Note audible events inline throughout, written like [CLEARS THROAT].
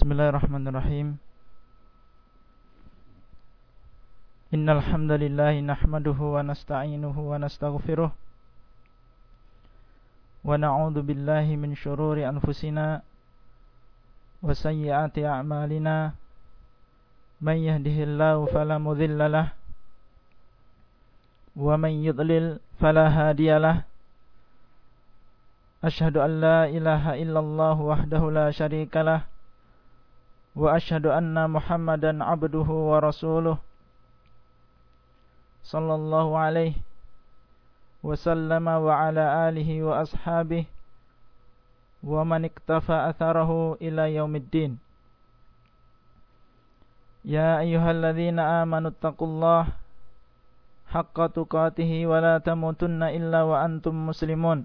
Bismillahirrahmanirrahim. Innal hamdalillah nahmaduhu wa nasta'inuhu wa nastaghfiruh. Wa na'udzu billahi min shururi anfusina wa sayyiati a'malina. Man yahdihillahu fala mudilla wa man yudlil fala hadiya lahu Ashhadu an la ilaha illallah wahdahu la syarika lah Ashhadu anna muhammadan abduhu wa rasuluh sallallahu alaihi وسلم وعلى آله وأصحابه ومن اكتفى أثره إلى يوم الدين. يا أيها الذين آمنوا اتقوا الله حق تقاته ولا تموتن إلا وأنتم مسلمون.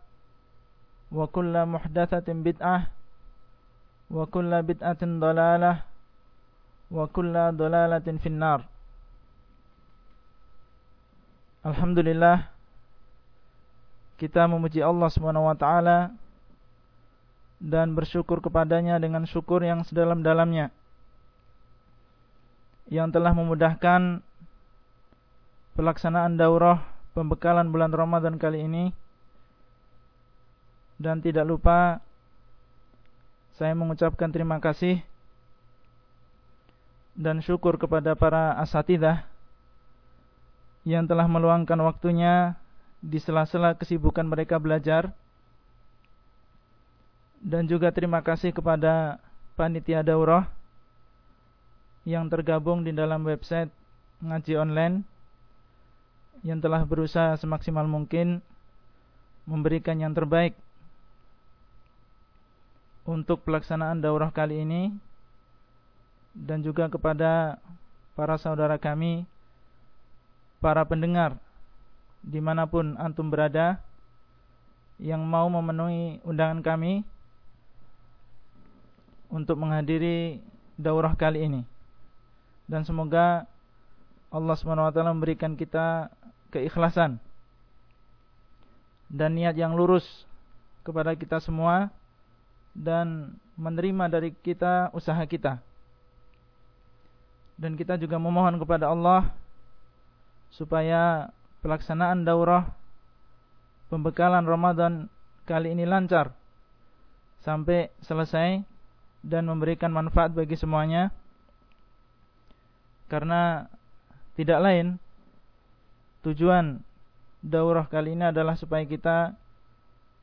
وكل محدثة بدعة وكل بدعة ضلالة وكل ضلالة في النار Alhamdulillah kita memuji Allah Subhanahu wa taala dan bersyukur kepadanya dengan syukur yang sedalam-dalamnya yang telah memudahkan pelaksanaan daurah pembekalan bulan Ramadan kali ini dan tidak lupa saya mengucapkan terima kasih dan syukur kepada para asatidah yang telah meluangkan waktunya di sela-sela kesibukan mereka belajar. Dan juga terima kasih kepada panitia daurah yang tergabung di dalam website ngaji online yang telah berusaha semaksimal mungkin memberikan yang terbaik untuk pelaksanaan daurah kali ini dan juga kepada para saudara kami para pendengar di mana pun antum berada yang mau memenuhi undangan kami untuk menghadiri daurah kali ini. Dan semoga Allah SWT memberikan kita keikhlasan dan niat yang lurus kepada kita semua dan menerima dari kita usaha kita. Dan kita juga memohon kepada Allah supaya pelaksanaan daurah pembekalan Ramadan kali ini lancar sampai selesai dan memberikan manfaat bagi semuanya. Karena tidak lain tujuan daurah kali ini adalah supaya kita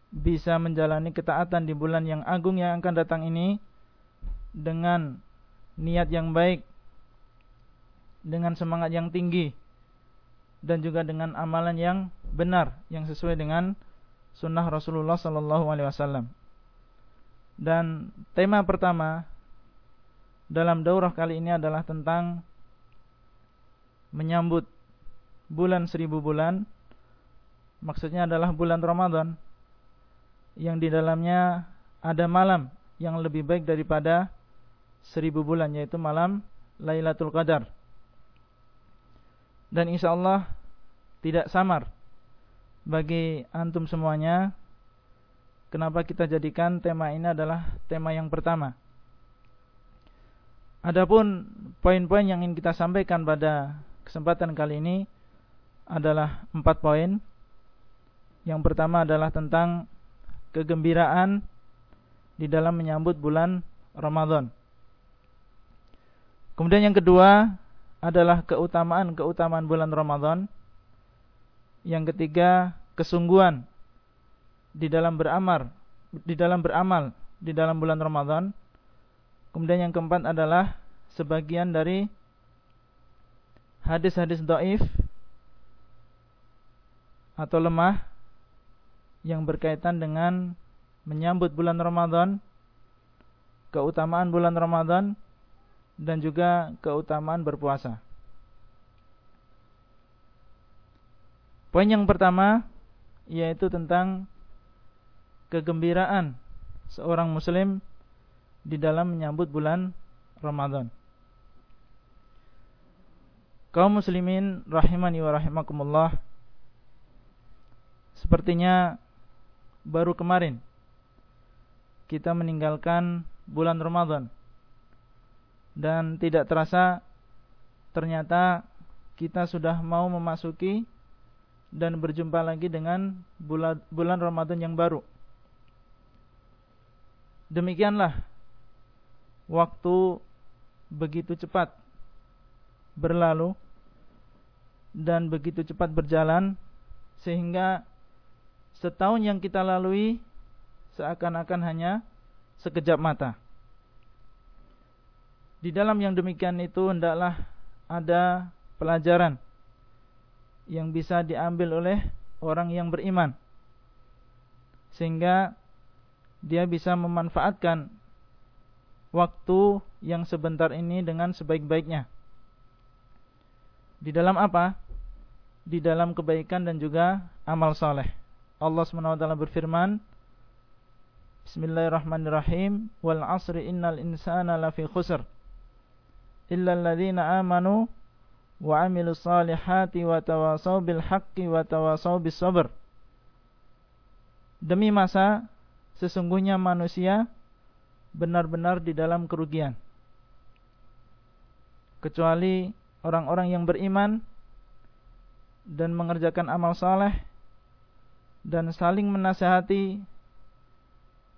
bisa menjalani ketaatan di bulan yang agung yang akan datang ini dengan niat yang baik dengan semangat yang tinggi dan juga dengan amalan yang benar yang sesuai dengan sunnah Rasulullah Sallallahu Alaihi Wasallam. Dan tema pertama dalam daurah kali ini adalah tentang menyambut bulan seribu bulan. Maksudnya adalah bulan Ramadan yang di dalamnya ada malam yang lebih baik daripada seribu bulan yaitu malam Lailatul Qadar dan insya Allah tidak samar bagi antum semuanya. Kenapa kita jadikan tema ini adalah tema yang pertama. Adapun poin-poin yang ingin kita sampaikan pada kesempatan kali ini adalah empat poin. Yang pertama adalah tentang kegembiraan di dalam menyambut bulan Ramadan. Kemudian yang kedua adalah keutamaan-keutamaan bulan Ramadan. Yang ketiga, kesungguhan di dalam beramal, di dalam beramal di dalam bulan Ramadan. Kemudian yang keempat adalah sebagian dari hadis-hadis doif atau lemah yang berkaitan dengan menyambut bulan Ramadan, keutamaan bulan Ramadan, dan juga keutamaan berpuasa. Poin yang pertama yaitu tentang kegembiraan seorang muslim di dalam menyambut bulan Ramadan. Kaum muslimin rahimani wa rahimakumullah Sepertinya baru kemarin kita meninggalkan bulan Ramadan dan tidak terasa ternyata kita sudah mau memasuki dan berjumpa lagi dengan bulan, bulan Ramadan yang baru. Demikianlah waktu begitu cepat berlalu dan begitu cepat berjalan sehingga setahun yang kita lalui seakan-akan hanya sekejap mata. Di dalam yang demikian itu hendaklah ada pelajaran yang bisa diambil oleh orang yang beriman. Sehingga dia bisa memanfaatkan waktu yang sebentar ini dengan sebaik-baiknya. Di dalam apa? Di dalam kebaikan dan juga amal soleh. Allah SWT berfirman, Bismillahirrahmanirrahim, Wal asri innal insana lafi khusr, illa alladhina amanu wa amilu salihati wa tawasaw bil haqqi wa tawasaw bis sabr. Demi masa sesungguhnya manusia benar-benar di dalam kerugian. Kecuali orang-orang yang beriman dan mengerjakan amal saleh dan saling menasehati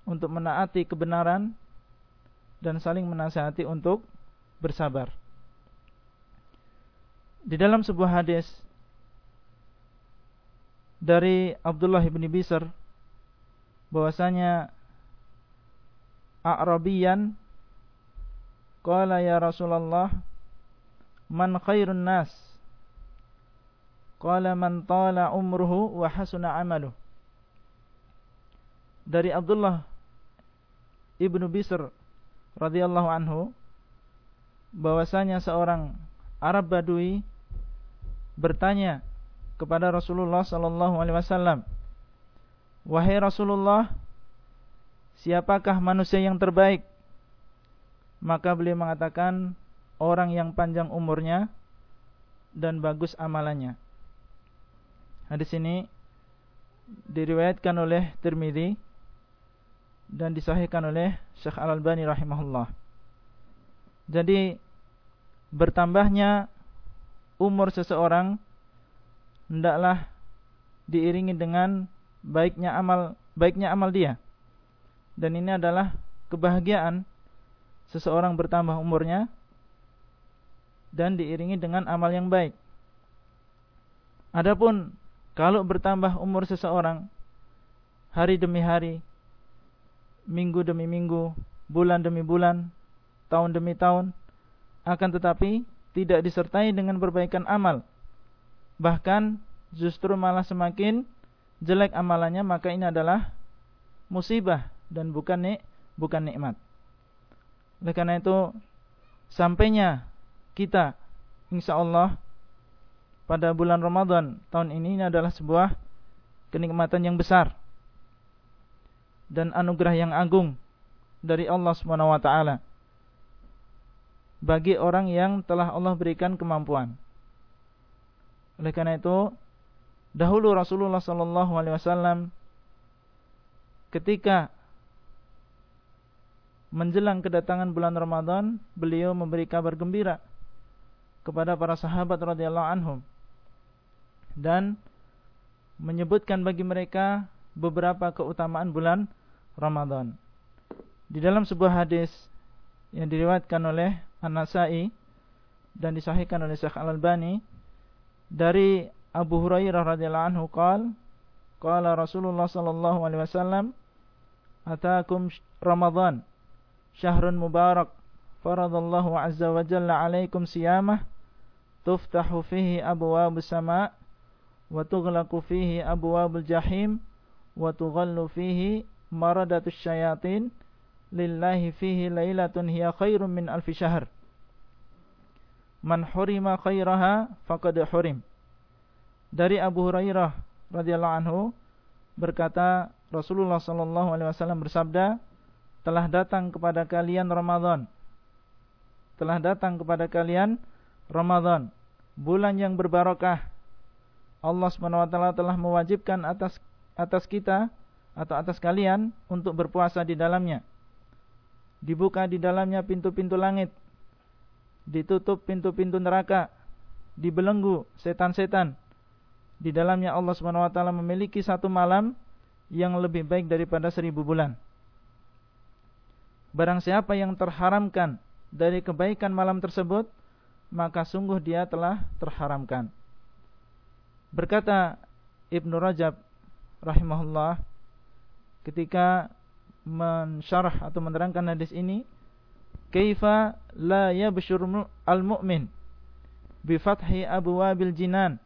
untuk menaati kebenaran dan saling menasehati untuk bersabar. Di dalam sebuah hadis dari Abdullah bin Bisr bahwasanya A'rabiyan qala ya Rasulullah man khairun nas qala man tala umruhu wa hasuna amaluh dari Abdullah ibnu Bisr radhiyallahu anhu bahwasanya seorang Arab Badui bertanya kepada Rasulullah sallallahu alaihi wasallam, "Wahai Rasulullah, siapakah manusia yang terbaik?" Maka beliau mengatakan, "Orang yang panjang umurnya dan bagus amalannya." Hadis ini diriwayatkan oleh Tirmidzi dan disahihkan oleh Syekh Al-Albani rahimahullah. Jadi bertambahnya umur seseorang hendaklah diiringi dengan baiknya amal baiknya amal dia. Dan ini adalah kebahagiaan seseorang bertambah umurnya dan diiringi dengan amal yang baik. Adapun kalau bertambah umur seseorang hari demi hari, minggu demi minggu, bulan demi bulan, tahun demi tahun, akan tetapi tidak disertai dengan perbaikan amal. Bahkan justru malah semakin jelek amalannya, maka ini adalah musibah dan bukan nik, bukan nikmat. Oleh karena itu, sampainya kita insya Allah pada bulan Ramadan tahun ini, adalah sebuah kenikmatan yang besar dan anugerah yang agung dari Allah Subhanahu wa taala bagi orang yang telah Allah berikan kemampuan. Oleh karena itu, dahulu Rasulullah sallallahu alaihi wasallam ketika menjelang kedatangan bulan Ramadan, beliau memberi kabar gembira kepada para sahabat radhiyallahu anhum dan menyebutkan bagi mereka beberapa keutamaan bulan Ramadan. Di dalam sebuah hadis yang diriwayatkan oleh An-Nasai dan disahihkan oleh Syekh Al-Albani dari Abu Hurairah radhiyallahu anhu qala qala Rasulullah sallallahu alaihi wasallam atakum Ramadan syahrun mubarak faradallahu azza wa jalla alaikum siyamah tuftahu fihi abwabus sama' wa tughlaqu fihi abwabul jahim wa tughallu fihi maradatus syayatin lillahi fihi lailatun hiya khairum min alfi syahr. Man hurima khairaha faqad hurim. Dari Abu Hurairah radhiyallahu anhu berkata Rasulullah sallallahu alaihi wasallam bersabda telah datang kepada kalian Ramadan. Telah datang kepada kalian Ramadan bulan yang berbarokah Allah SWT telah mewajibkan atas atas kita atau atas kalian untuk berpuasa di dalamnya dibuka di dalamnya pintu-pintu langit, ditutup pintu-pintu neraka, dibelenggu setan-setan. Di dalamnya Allah taala memiliki satu malam yang lebih baik daripada seribu bulan. Barang siapa yang terharamkan dari kebaikan malam tersebut, maka sungguh dia telah terharamkan. Berkata Ibnu Rajab rahimahullah ketika mensyarah atau menerangkan hadis ini kaifa la yabshur al-mu'min bi fathi abwabil jinan?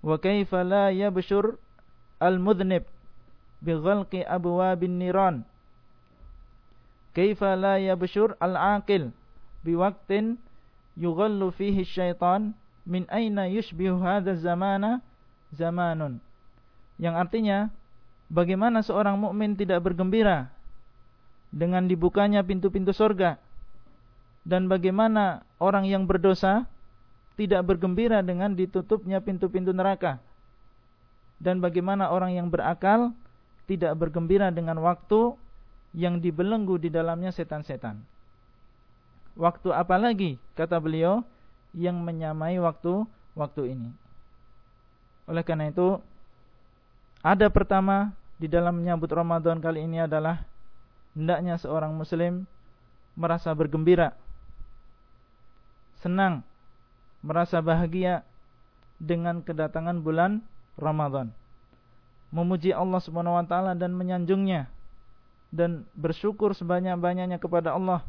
Wa kaifa la yabshur al-mudhnib bi ghalqi abwabin niran? Kaifa la yabshur al-aqil bi waqtin yughallu fihi syaitan min aina yushbihu hadha zamana zamanun. Yang artinya bagaimana seorang mukmin tidak bergembira dengan dibukanya pintu-pintu sorga? Dan bagaimana orang yang berdosa tidak bergembira dengan ditutupnya pintu-pintu neraka? Dan bagaimana orang yang berakal tidak bergembira dengan waktu yang dibelenggu di dalamnya setan-setan. Waktu apa lagi? Kata beliau yang menyamai waktu waktu ini. Oleh karena itu ada pertama di dalam menyambut Ramadan kali ini adalah hendaknya seorang muslim merasa bergembira, senang, merasa bahagia dengan kedatangan bulan Ramadan. Memuji Allah Subhanahu wa taala dan menyanjungnya dan bersyukur sebanyak-banyaknya kepada Allah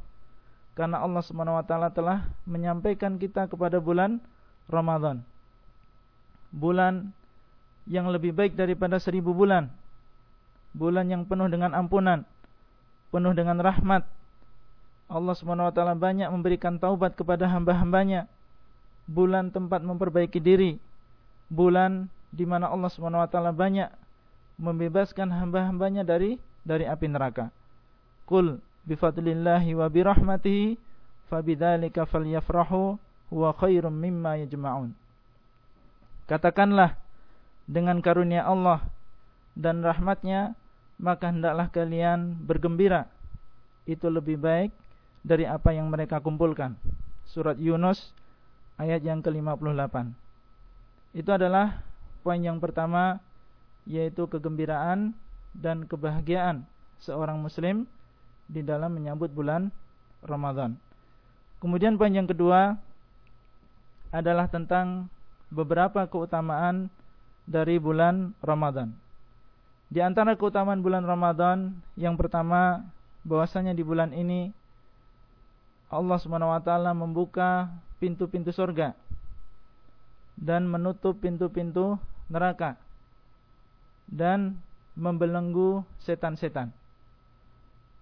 karena Allah Subhanahu wa taala telah menyampaikan kita kepada bulan Ramadan. Bulan yang lebih baik daripada seribu bulan bulan yang penuh dengan ampunan, penuh dengan rahmat. Allah Subhanahu wa taala banyak memberikan taubat kepada hamba-hambanya. Bulan tempat memperbaiki diri. Bulan di mana Allah Subhanahu wa taala banyak membebaskan hamba-hambanya dari dari api neraka. Qul bi fadlillahi wa bi rahmatihi fabidzalika falyafrahu huwa khairum mimma yajma'un. Katakanlah dengan karunia Allah dan rahmatnya maka hendaklah kalian bergembira. Itu lebih baik dari apa yang mereka kumpulkan. Surat Yunus ayat yang ke-58. Itu adalah poin yang pertama yaitu kegembiraan dan kebahagiaan seorang muslim di dalam menyambut bulan Ramadan. Kemudian poin yang kedua adalah tentang beberapa keutamaan dari bulan Ramadan. Di antara keutamaan bulan Ramadan yang pertama bahwasanya di bulan ini Allah Subhanahu wa taala membuka pintu-pintu surga dan menutup pintu-pintu neraka dan membelenggu setan-setan.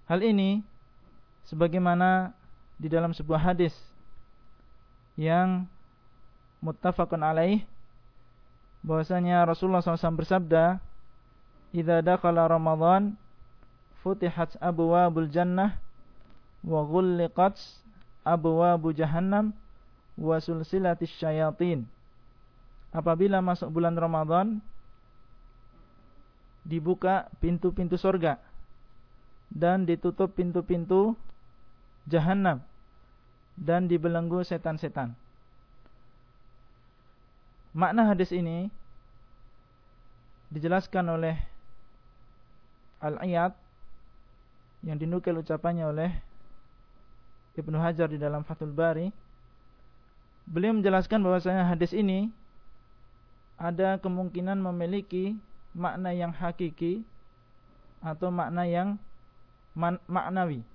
Hal ini sebagaimana di dalam sebuah hadis yang muttafaqun alaih bahwasanya Rasulullah SAW bersabda idza dakhala Ramadan futihat abwabul jannah wa ghulliqat abwabu jahannam wa sulsilatis syayatin. Apabila masuk bulan Ramadan dibuka pintu-pintu surga dan ditutup pintu-pintu jahanam dan dibelenggu setan-setan. Makna hadis ini dijelaskan oleh Al-Iyad yang dinukil ucapannya oleh Ibnu Hajar di dalam Fathul Bari beliau menjelaskan bahwasanya hadis ini ada kemungkinan memiliki makna yang hakiki atau makna yang maknawi.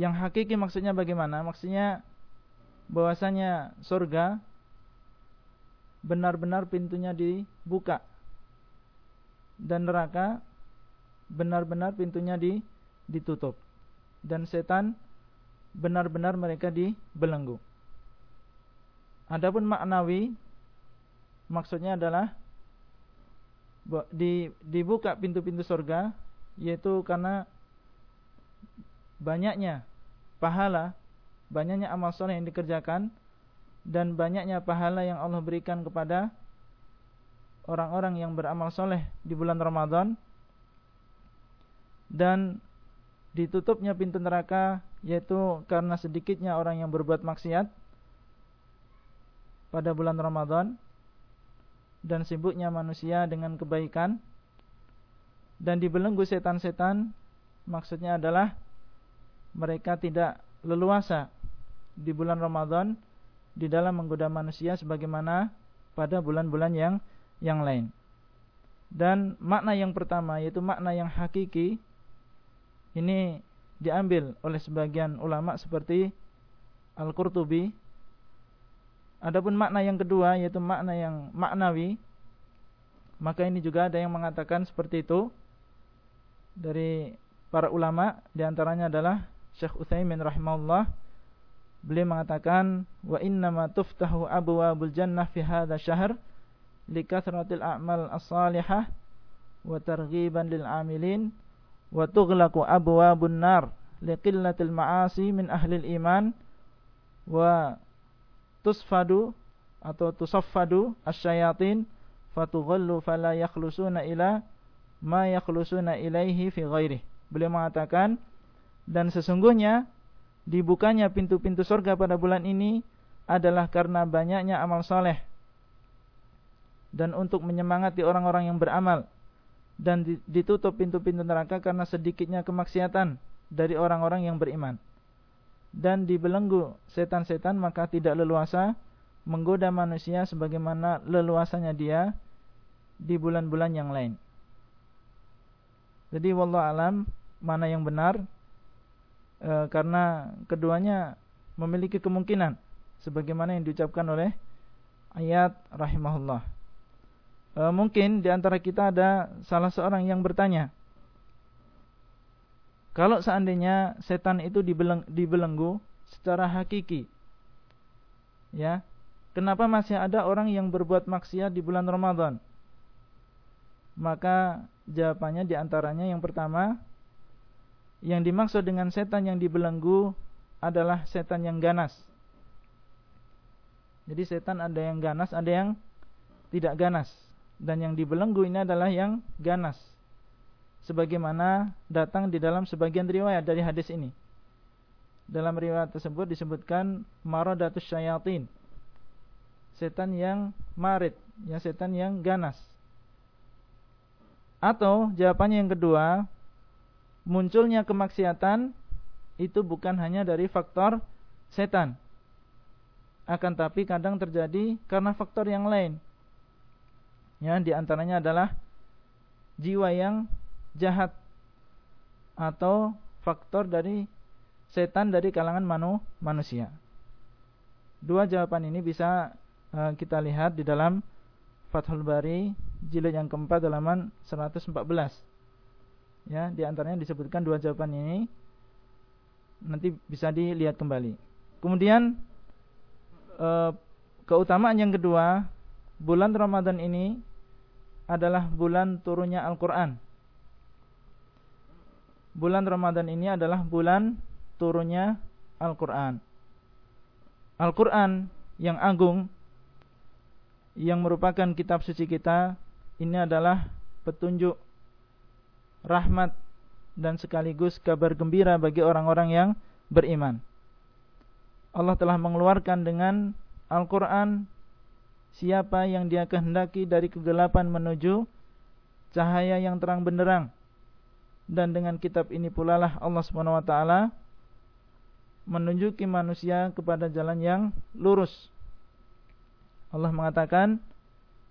Yang hakiki maksudnya bagaimana? Maksudnya bahwasanya surga benar-benar pintunya dibuka dan neraka benar-benar pintunya di, ditutup dan setan benar-benar mereka dibelenggu. Adapun maknawi maksudnya adalah di, dibuka pintu-pintu surga yaitu karena banyaknya pahala, banyaknya amal soleh yang dikerjakan dan banyaknya pahala yang Allah berikan kepada orang-orang yang beramal soleh di bulan Ramadan. Dan ditutupnya pintu neraka yaitu karena sedikitnya orang yang berbuat maksiat pada bulan Ramadan. Dan sibuknya manusia dengan kebaikan dan dibelenggu setan-setan maksudnya adalah mereka tidak leluasa di bulan Ramadan di dalam menggoda manusia sebagaimana pada bulan-bulan yang yang lain. Dan makna yang pertama yaitu makna yang hakiki ini diambil oleh sebagian ulama seperti Al-Qurtubi. Adapun makna yang kedua yaitu makna yang maknawi, maka ini juga ada yang mengatakan seperti itu dari para ulama di antaranya adalah Syekh Utsaimin rahimahullah. Beliau mengatakan wa innama tuftahu abwabul jannah fi hadha syahr likathratil a'mal as-salihah wa targhiban lil amilin wa tughlaqu abwabun nar liqillatil ma'asi min ahli iman wa tusfadu atau tusaffadu asyayatin fatughallu fala yakhlusuna ila ma yakhlusuna ilaihi fi ghairi. Beliau mengatakan dan sesungguhnya dibukanya pintu-pintu surga pada bulan ini adalah karena banyaknya amal soleh dan untuk menyemangati orang-orang yang beramal dan ditutup pintu-pintu neraka karena sedikitnya kemaksiatan dari orang-orang yang beriman. Dan dibelenggu setan-setan maka tidak leluasa menggoda manusia sebagaimana leluasanya dia di bulan-bulan yang lain. Jadi wallahu alam mana yang benar e, karena keduanya memiliki kemungkinan sebagaimana yang diucapkan oleh ayat rahimahullah. E, mungkin di antara kita ada salah seorang yang bertanya, kalau seandainya setan itu dibeleng, dibelenggu secara hakiki, ya, kenapa masih ada orang yang berbuat maksiat di bulan Ramadan? Maka jawabannya di antaranya yang pertama, yang dimaksud dengan setan yang dibelenggu adalah setan yang ganas. Jadi setan ada yang ganas, ada yang tidak ganas. Dan yang dibelenggu ini adalah yang ganas. Sebagaimana datang di dalam sebagian riwayat dari hadis ini. Dalam riwayat tersebut disebutkan maradatus syayatin. Setan yang marid ya setan yang ganas atau jawabannya yang kedua munculnya kemaksiatan itu bukan hanya dari faktor setan akan tapi kadang terjadi karena faktor yang lain Ya, di antaranya adalah jiwa yang jahat atau faktor dari setan dari kalangan manu, manusia. Dua jawaban ini bisa uh, kita lihat di dalam Fathul Bari jilid yang keempat halaman 114. Ya, di antaranya disebutkan dua jawaban ini nanti bisa dilihat kembali. Kemudian uh, keutamaan yang kedua, bulan Ramadan ini adalah bulan turunnya Al-Quran. Bulan Ramadan ini adalah bulan turunnya Al-Quran. Al-Quran yang agung, yang merupakan kitab suci kita, ini adalah petunjuk rahmat dan sekaligus kabar gembira bagi orang-orang yang beriman. Allah telah mengeluarkan dengan Al-Quran siapa yang dia kehendaki dari kegelapan menuju cahaya yang terang benderang. Dan dengan kitab ini pula lah Allah taala menunjuki manusia kepada jalan yang lurus. Allah mengatakan,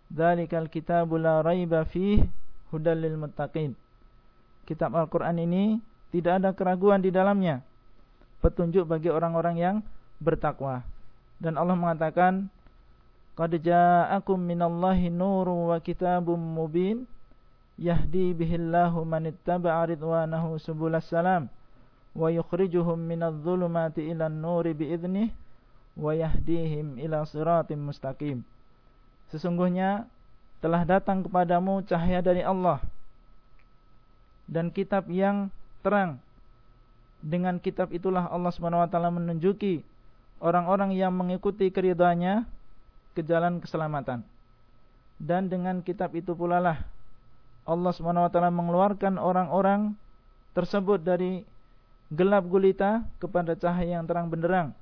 "Dzalikal kitabu la raiba fih hudal lil muttaqin." Kitab Al-Qur'an ini tidak ada keraguan di dalamnya. Petunjuk bagi orang-orang yang bertakwa. Dan Allah mengatakan, "Qad ja'akum minallahi nurun wa kitabum mubin yahdi bihillahu man ittaba'a ridwanahu subulas salam." wa yukhrijuhum minadh-dhulumati ilan nuri bi'idnih wa yahdihim ila siratim mustaqim. Sesungguhnya telah datang kepadamu cahaya dari Allah dan kitab yang terang. Dengan kitab itulah Allah Subhanahu wa taala menunjuki orang-orang yang mengikuti keridhaannya ke jalan keselamatan. Dan dengan kitab itu pula lah Allah Subhanahu wa taala mengeluarkan orang-orang tersebut dari gelap gulita kepada cahaya yang terang benderang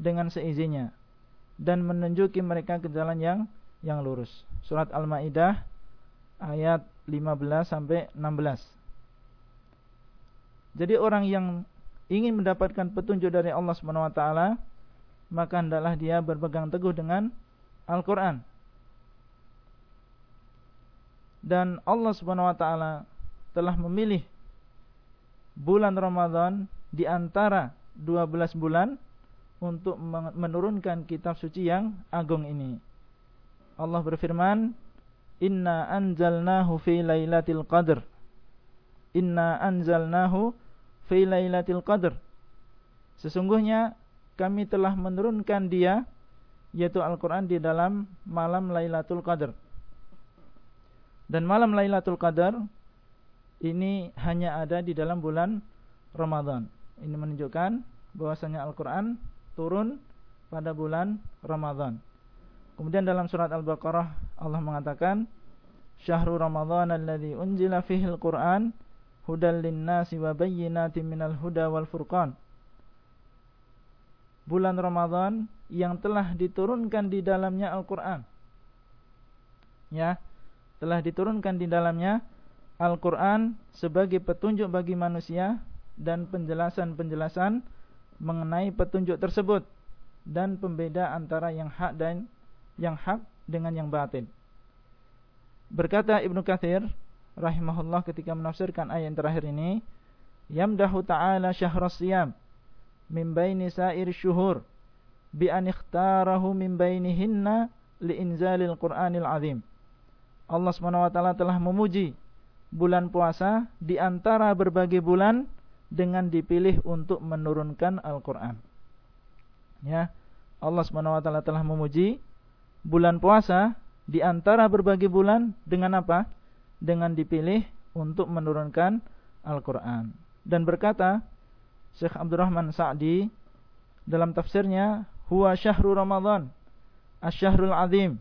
dengan seizinnya dan menunjuki mereka ke jalan yang yang lurus. Surat Al-Maidah ayat 15 sampai 16. Jadi orang yang ingin mendapatkan petunjuk dari Allah Subhanahu wa taala maka hendaklah dia berpegang teguh dengan Al-Qur'an. Dan Allah Subhanahu wa taala telah memilih bulan Ramadan di antara 12 bulan untuk menurunkan kitab suci yang agung ini. Allah berfirman, "Inna anzalnahu fi lailatul qadr." Inna anzalnahu fi lailatul qadr. Sesungguhnya kami telah menurunkan dia yaitu Al-Qur'an di dalam malam Lailatul Qadar. Dan malam Lailatul Qadar ini hanya ada di dalam bulan Ramadan. Ini menunjukkan bahwasanya Al-Qur'an turun pada bulan Ramadan. Kemudian dalam surat Al-Baqarah Allah mengatakan Syahrul Ramadan alladzi unzila fihi al-Qur'an hudal lin-nasi wa bayyinatin minal huda wal furqan. Bulan Ramadan yang telah diturunkan di dalamnya Al-Qur'an. Ya, telah diturunkan di dalamnya Al-Quran sebagai petunjuk bagi manusia dan penjelasan-penjelasan mengenai petunjuk tersebut dan pembeda antara yang hak dan yang hak dengan yang batin. Berkata Ibnu Katsir rahimahullah ketika menafsirkan ayat yang terakhir ini, yamdahu ta'ala syahras siyam min baini sa'ir syuhur bi an ikhtarahu min bainihinna li inzalil Qur'anil azim. Allah Subhanahu wa taala telah memuji bulan puasa di antara berbagai bulan dengan dipilih untuk menurunkan Al-Qur'an. Ya. Allah taala telah memuji bulan puasa di antara berbagai bulan dengan apa? Dengan dipilih untuk menurunkan Al-Qur'an. Dan berkata Syekh Abdurrahman Sa'di dalam tafsirnya, "Huwa syahru Ramadan, asy-syahrul 'azim,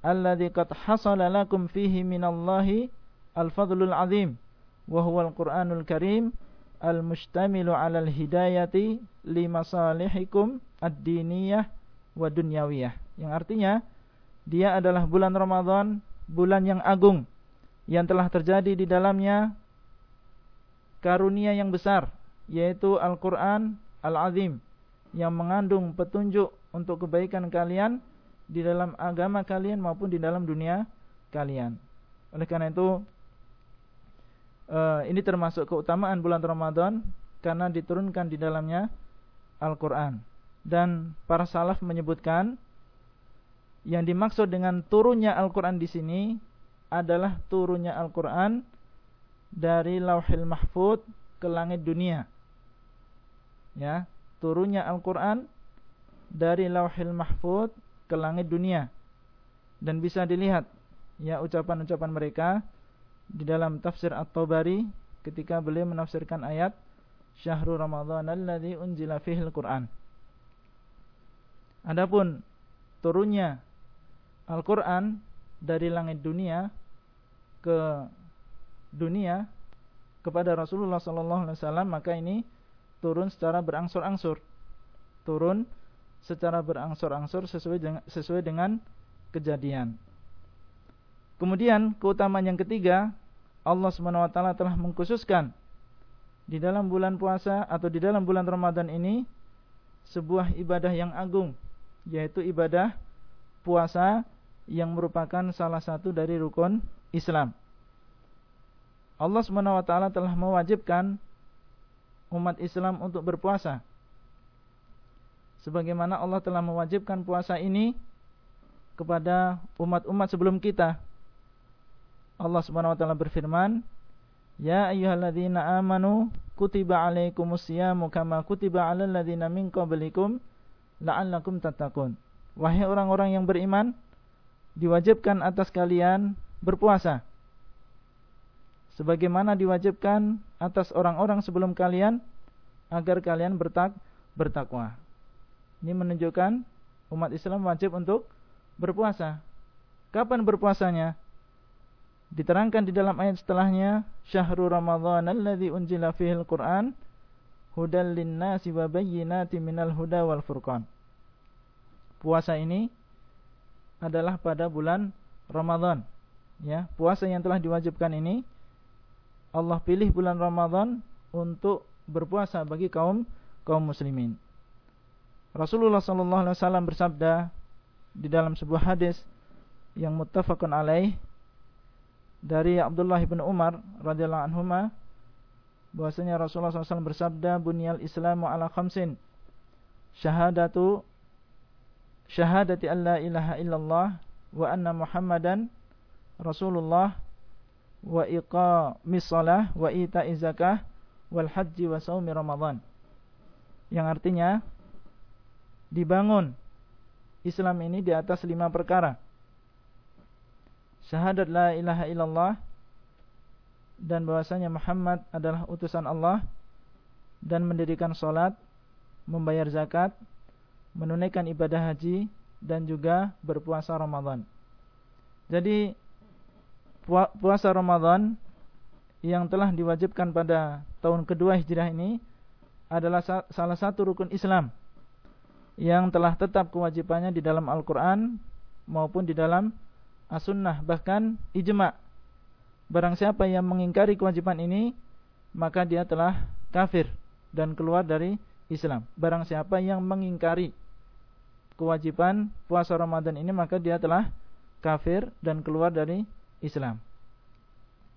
alladzi qad hasala lakum fihi minallahi al-fadlul azim wa huwa al-Qur'anul Karim al-mustamilu 'alal hidayati li masalihikum ad-diniyah wa dunyawiyah. Yang artinya dia adalah bulan Ramadan, bulan yang agung yang telah terjadi di dalamnya karunia yang besar yaitu Al-Qur'an Al-Azim yang mengandung petunjuk untuk kebaikan kalian di dalam agama kalian maupun di dalam dunia kalian. Oleh karena itu uh, ini termasuk keutamaan bulan Ramadan karena diturunkan di dalamnya Al-Quran. Dan para salaf menyebutkan yang dimaksud dengan turunnya Al-Quran di sini adalah turunnya Al-Quran dari Lauhil Mahfud ke langit dunia. Ya, turunnya Al-Quran dari Lauhil Mahfud ke langit dunia. Dan bisa dilihat ya ucapan-ucapan mereka di dalam tafsir At-Tabari ketika beliau menafsirkan ayat Syahrul Ramadan alladzi unzila fihi al-Qur'an. Adapun turunnya Al-Qur'an dari langit dunia ke dunia kepada Rasulullah sallallahu alaihi wasallam maka ini turun secara berangsur-angsur. Turun secara berangsur-angsur sesuai dengan sesuai dengan kejadian. Kemudian keutamaan yang ketiga, Allah SWT telah mengkhususkan di dalam bulan puasa atau di dalam bulan Ramadan ini sebuah ibadah yang agung yaitu ibadah puasa yang merupakan salah satu dari rukun Islam. Allah SWT telah mewajibkan umat Islam untuk berpuasa. Sebagaimana Allah telah mewajibkan puasa ini kepada umat-umat sebelum kita. Allah SWT berfirman, Ya ayyuhalladzina amanu kutiba alaikumus siyamu kama kutiba alal ladzina min qablikum la'allakum tattaqun. Wahai orang-orang yang beriman, diwajibkan atas kalian berpuasa sebagaimana diwajibkan atas orang-orang sebelum kalian agar kalian bertak bertakwa. Ini menunjukkan umat Islam wajib untuk berpuasa. Kapan berpuasanya? Diterangkan di dalam ayat setelahnya, Syahrul Ramadhan alladzi unzila fihil Qur'an hudal linnasi wa bayyinatin minal huda wal furqan. Puasa ini adalah pada bulan Ramadan. Ya, puasa yang telah diwajibkan ini Allah pilih bulan Ramadan untuk berpuasa bagi kaum kaum muslimin. Rasulullah sallallahu alaihi wasallam bersabda di dalam sebuah hadis yang muttafaqun alaih dari Abdullah bin Umar radhiyallahu anhuma bahwasanya Rasulullah SAW bersabda bunyal Islamu ala khamsin syahadatu syahadati an la ilaha illallah wa anna Muhammadan Rasulullah wa iqamis shalah wa ita'iz zakah wal haji wa saumi ramadan. Yang artinya dibangun Islam ini di atas lima perkara. Syahadat la ilaha illallah dan bahwasanya Muhammad adalah utusan Allah dan mendirikan salat, membayar zakat, menunaikan ibadah haji dan juga berpuasa Ramadan. Jadi puasa Ramadan yang telah diwajibkan pada tahun kedua hijrah ini adalah salah satu rukun Islam yang telah tetap kewajibannya di dalam Al-Quran maupun di dalam As-Sunnah bahkan ijma. Barang siapa yang mengingkari kewajiban ini maka dia telah kafir dan keluar dari Islam. Barang siapa yang mengingkari kewajiban puasa Ramadan ini maka dia telah kafir dan keluar dari Islam.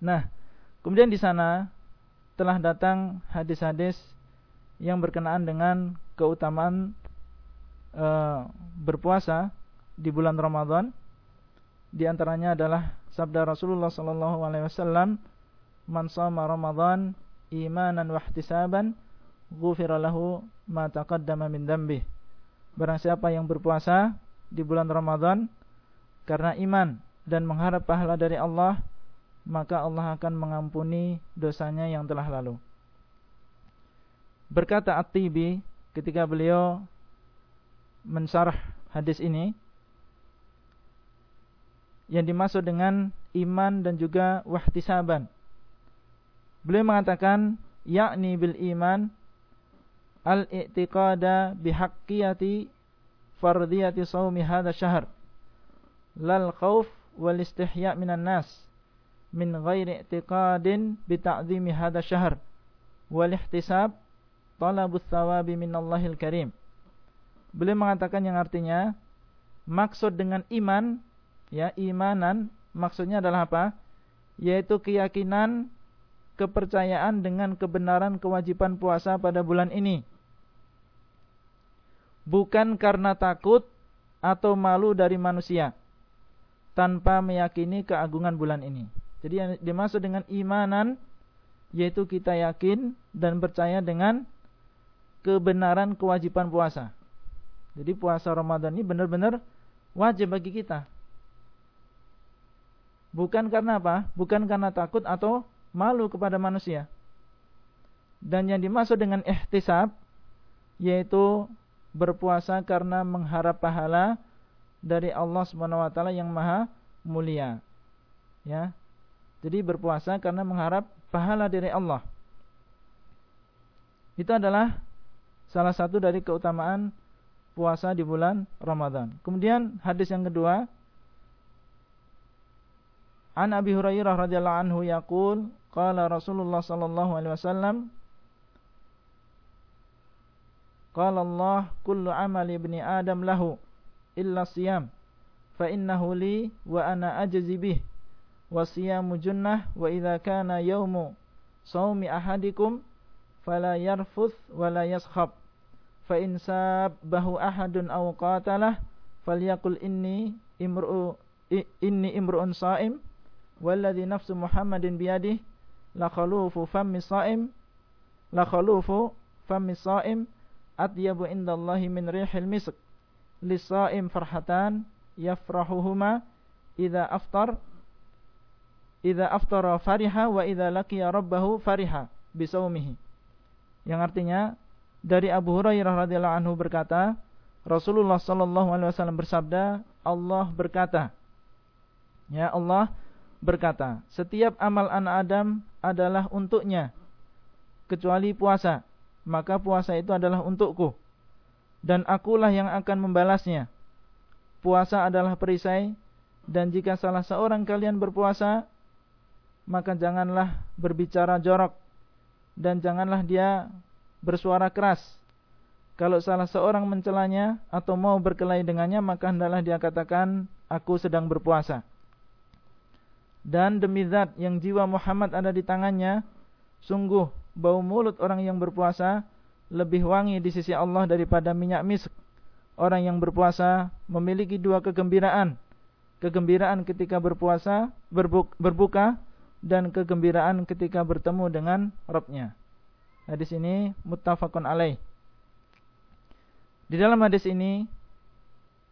Nah, kemudian di sana telah datang hadis-hadis yang berkenaan dengan keutamaan e, berpuasa di bulan Ramadan. Di antaranya adalah sabda Rasulullah sallallahu alaihi wasallam, "Man shoma Ramadan imanan wa ihtisaban, ghufira lahu ma taqaddama min dhanbi." Barang siapa yang berpuasa di bulan Ramadan karena iman dan mengharap pahala dari Allah, maka Allah akan mengampuni dosanya yang telah lalu. Berkata At-Tibi ketika beliau mensarah hadis ini yang dimaksud dengan iman dan juga wahtisaban. Beliau mengatakan yakni bil iman al-i'tiqada bihaqqiyati fardiyati shaumi hadha syahr lal khauf wal istihya minan nas min ghairi i'tiqadin bi ta'zimi hadha syahr wal ihtisab talabus thawabi minallahil karim. Beliau mengatakan yang artinya maksud dengan iman ya imanan maksudnya adalah apa? Yaitu keyakinan kepercayaan dengan kebenaran kewajiban puasa pada bulan ini. Bukan karena takut atau malu dari manusia tanpa meyakini keagungan bulan ini. Jadi yang dimaksud dengan imanan yaitu kita yakin dan percaya dengan kebenaran kewajiban puasa. Jadi puasa Ramadan ini benar-benar wajib bagi kita. Bukan karena apa? Bukan karena takut atau malu kepada manusia. Dan yang dimaksud dengan ihtisab yaitu berpuasa karena mengharap pahala dari Allah Subhanahu wa taala yang maha mulia. Ya. Jadi berpuasa karena mengharap pahala dari Allah. Itu adalah salah satu dari keutamaan puasa di bulan Ramadan. Kemudian hadis yang kedua An Abi Hurairah radhiyallahu anhu yaqul qala Rasulullah sallallahu alaihi wasallam Qala Allah kullu amali ibni Adam lahu illa siyam. Fa innahu li wa ana ajzi bih. Wa siyamu junnah wa idza kana yaumu saumi ahadikum fala yarfuth wa la yaskhab. Fa in sabbahu ahadun aw qatalah falyaqul inni imru'u inni imru'un sha'im walladhi nafsu Muhammadin biyadihi la fammi sha'im la fammi sha'im atyabu indallahi min rihil misk lis-sha'im farhatan yafrahuhuma idza aftar idza aftara fariha wa idza laqiya rabbahu fariha bisaumihi yang artinya dari Abu Hurairah radhiyallahu anhu berkata, Rasulullah sallallahu alaihi wasallam bersabda, Allah berkata, ya Allah berkata, setiap amal anak Adam adalah untuknya kecuali puasa, maka puasa itu adalah untukku dan akulah yang akan membalasnya. Puasa adalah perisai dan jika salah seorang kalian berpuasa, maka janganlah berbicara jorok dan janganlah dia bersuara keras. Kalau salah seorang mencelanya atau mau berkelahi dengannya, maka hendaklah dia katakan, aku sedang berpuasa. Dan demi zat yang jiwa Muhammad ada di tangannya, sungguh bau mulut orang yang berpuasa lebih wangi di sisi Allah daripada minyak misk. Orang yang berpuasa memiliki dua kegembiraan. Kegembiraan ketika berpuasa, berbuka, dan kegembiraan ketika bertemu dengan Rabbnya. Hadis ini muttafaqun alaih. Di dalam hadis ini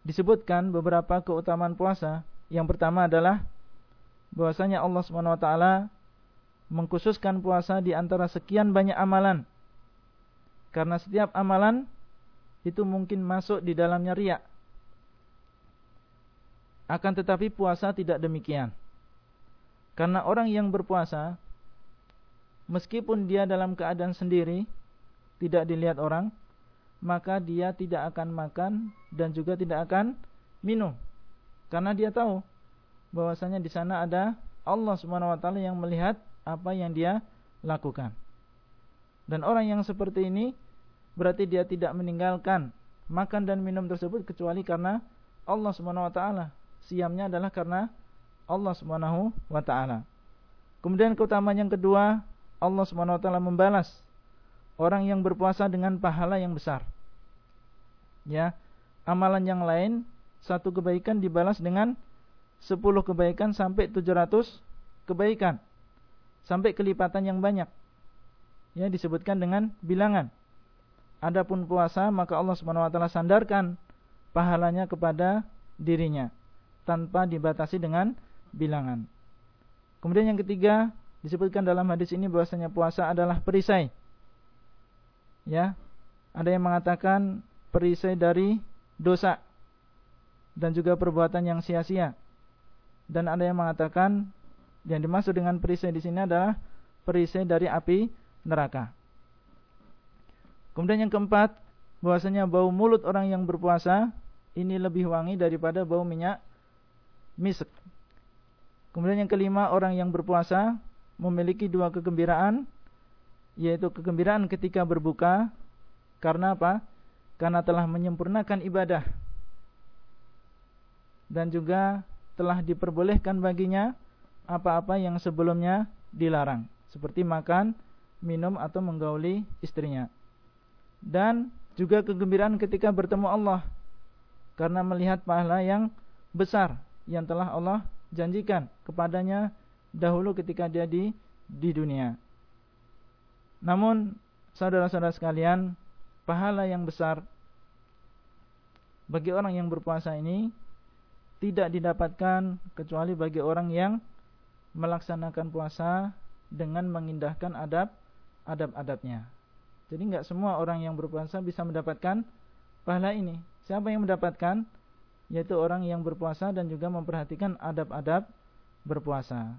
disebutkan beberapa keutamaan puasa. Yang pertama adalah bahwasanya Allah SWT mengkhususkan puasa di antara sekian banyak amalan. Karena setiap amalan itu mungkin masuk di dalamnya riak. Akan tetapi puasa tidak demikian. Karena orang yang berpuasa meskipun dia dalam keadaan sendiri, tidak dilihat orang, maka dia tidak akan makan dan juga tidak akan minum. Karena dia tahu bahwasanya di sana ada Allah Subhanahu yang melihat apa yang dia lakukan. Dan orang yang seperti ini berarti dia tidak meninggalkan makan dan minum tersebut kecuali karena Allah Subhanahu wa taala. Siamnya adalah karena Allah Subhanahu wa taala. Kemudian keutamaan yang kedua, Allah Subhanahu wa taala membalas orang yang berpuasa dengan pahala yang besar. Ya. Amalan yang lain satu kebaikan dibalas dengan 10 kebaikan sampai 700 kebaikan. Sampai kelipatan yang banyak. Ya, disebutkan dengan bilangan. Adapun puasa maka Allah Subhanahu wa taala sandarkan pahalanya kepada dirinya tanpa dibatasi dengan bilangan. Kemudian yang ketiga, disebutkan dalam hadis ini bahwasanya puasa adalah perisai. Ya. Ada yang mengatakan perisai dari dosa dan juga perbuatan yang sia-sia. Dan ada yang mengatakan yang dimaksud dengan perisai di sini adalah perisai dari api neraka. Kemudian yang keempat, bahwasanya bau mulut orang yang berpuasa ini lebih wangi daripada bau minyak misk. Kemudian yang kelima, orang yang berpuasa memiliki dua kegembiraan yaitu kegembiraan ketika berbuka karena apa? Karena telah menyempurnakan ibadah dan juga telah diperbolehkan baginya apa-apa yang sebelumnya dilarang seperti makan, minum atau menggauli istrinya. Dan juga kegembiraan ketika bertemu Allah karena melihat pahala yang besar yang telah Allah janjikan kepadanya dahulu ketika dia di di dunia. Namun saudara-saudara sekalian, pahala yang besar bagi orang yang berpuasa ini tidak didapatkan kecuali bagi orang yang melaksanakan puasa dengan mengindahkan adab adab-adabnya. Jadi nggak semua orang yang berpuasa bisa mendapatkan pahala ini. Siapa yang mendapatkan? Yaitu orang yang berpuasa dan juga memperhatikan adab-adab berpuasa.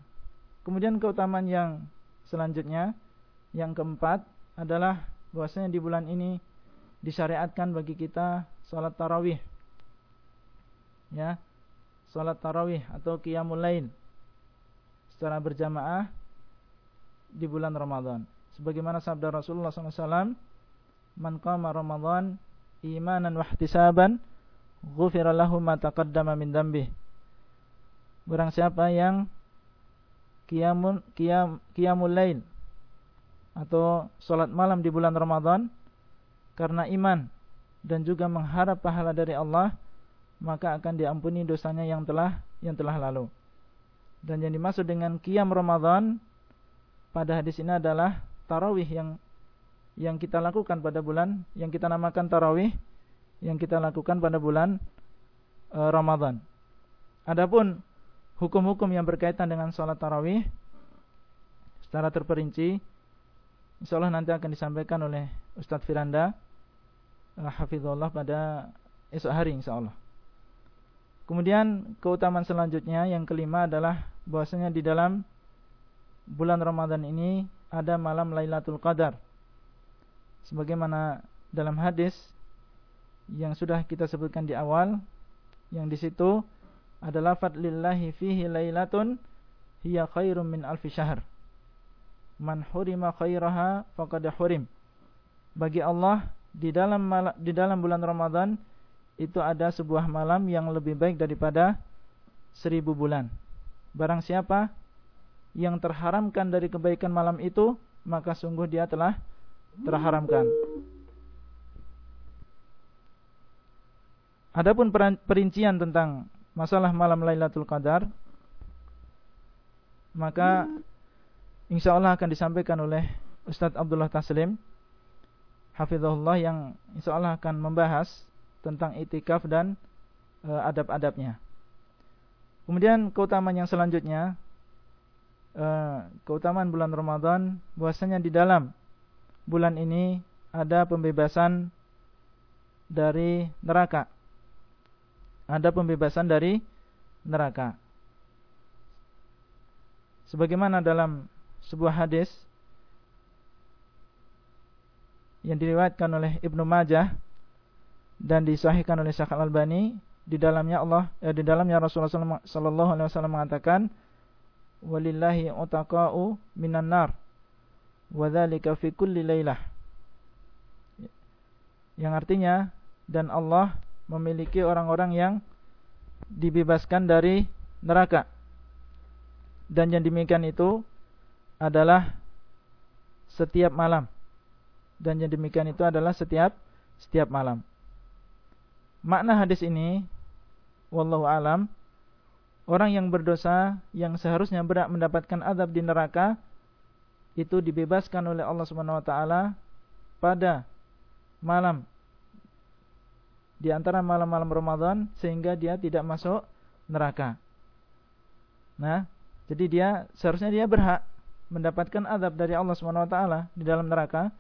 Kemudian keutamaan yang selanjutnya yang keempat adalah bahwasanya di bulan ini disyariatkan bagi kita salat tarawih. Ya. Salat tarawih atau qiyamul lail secara berjamaah di bulan Ramadan. Sebagaimana sabda Rasulullah SAW, man qama Ramadan imanan wa ihtisaban ghufira lahu ma taqaddama min dhanbi. Barang siapa yang qiyamul qiyam qiyamul lail atau salat malam di bulan Ramadan karena iman dan juga mengharap pahala dari Allah, maka akan diampuni dosanya yang telah yang telah lalu. Dan yang dimaksud dengan qiyam Ramadan pada hadis ini adalah tarawih yang yang kita lakukan pada bulan yang kita namakan tarawih yang kita lakukan pada bulan e, Ramadan. Adapun hukum-hukum yang berkaitan dengan salat tarawih secara terperinci insyaallah nanti akan disampaikan oleh Ustadz Firanda e, hafizullah pada esok hari insyaallah. Kemudian keutamaan selanjutnya yang kelima adalah bahwasanya di dalam bulan Ramadan ini ada malam Lailatul Qadar. Sebagaimana dalam hadis yang sudah kita sebutkan di awal yang di situ adalah fadlillahi fihi lailatun hiya khairum min alfi syahr. Man hurima khairaha faqad hurim. Bagi Allah di dalam di dalam bulan Ramadan itu ada sebuah malam yang lebih baik daripada seribu bulan. Barang siapa yang terharamkan dari kebaikan malam itu, maka sungguh dia telah terharamkan. Adapun perincian tentang masalah malam Lailatul Qadar, maka insya Allah akan disampaikan oleh Ustadz Abdullah Taslim, Hafizahullah yang insya Allah akan membahas tentang itikaf dan e, adab-adabnya. Kemudian keutamaan yang selanjutnya Eh, keutamaan bulan Ramadan bahwasanya di dalam bulan ini ada pembebasan dari neraka. Ada pembebasan dari neraka. Sebagaimana dalam sebuah hadis yang diriwayatkan oleh Ibnu Majah dan disahihkan oleh Syekh Al-Albani di dalamnya Allah eh, di dalamnya Rasulullah sallallahu alaihi wasallam mengatakan walillahi utaqa'u minan nar wa dzalika fi kulli lailah yang artinya dan Allah memiliki orang-orang yang dibebaskan dari neraka. Dan yang demikian itu adalah setiap malam. Dan yang demikian itu adalah setiap setiap malam makna hadis ini wallahu alam orang yang berdosa yang seharusnya berat mendapatkan azab di neraka itu dibebaskan oleh Allah Subhanahu wa taala pada malam di antara malam-malam Ramadan sehingga dia tidak masuk neraka. Nah, jadi dia seharusnya dia berhak mendapatkan azab dari Allah Subhanahu wa taala di dalam neraka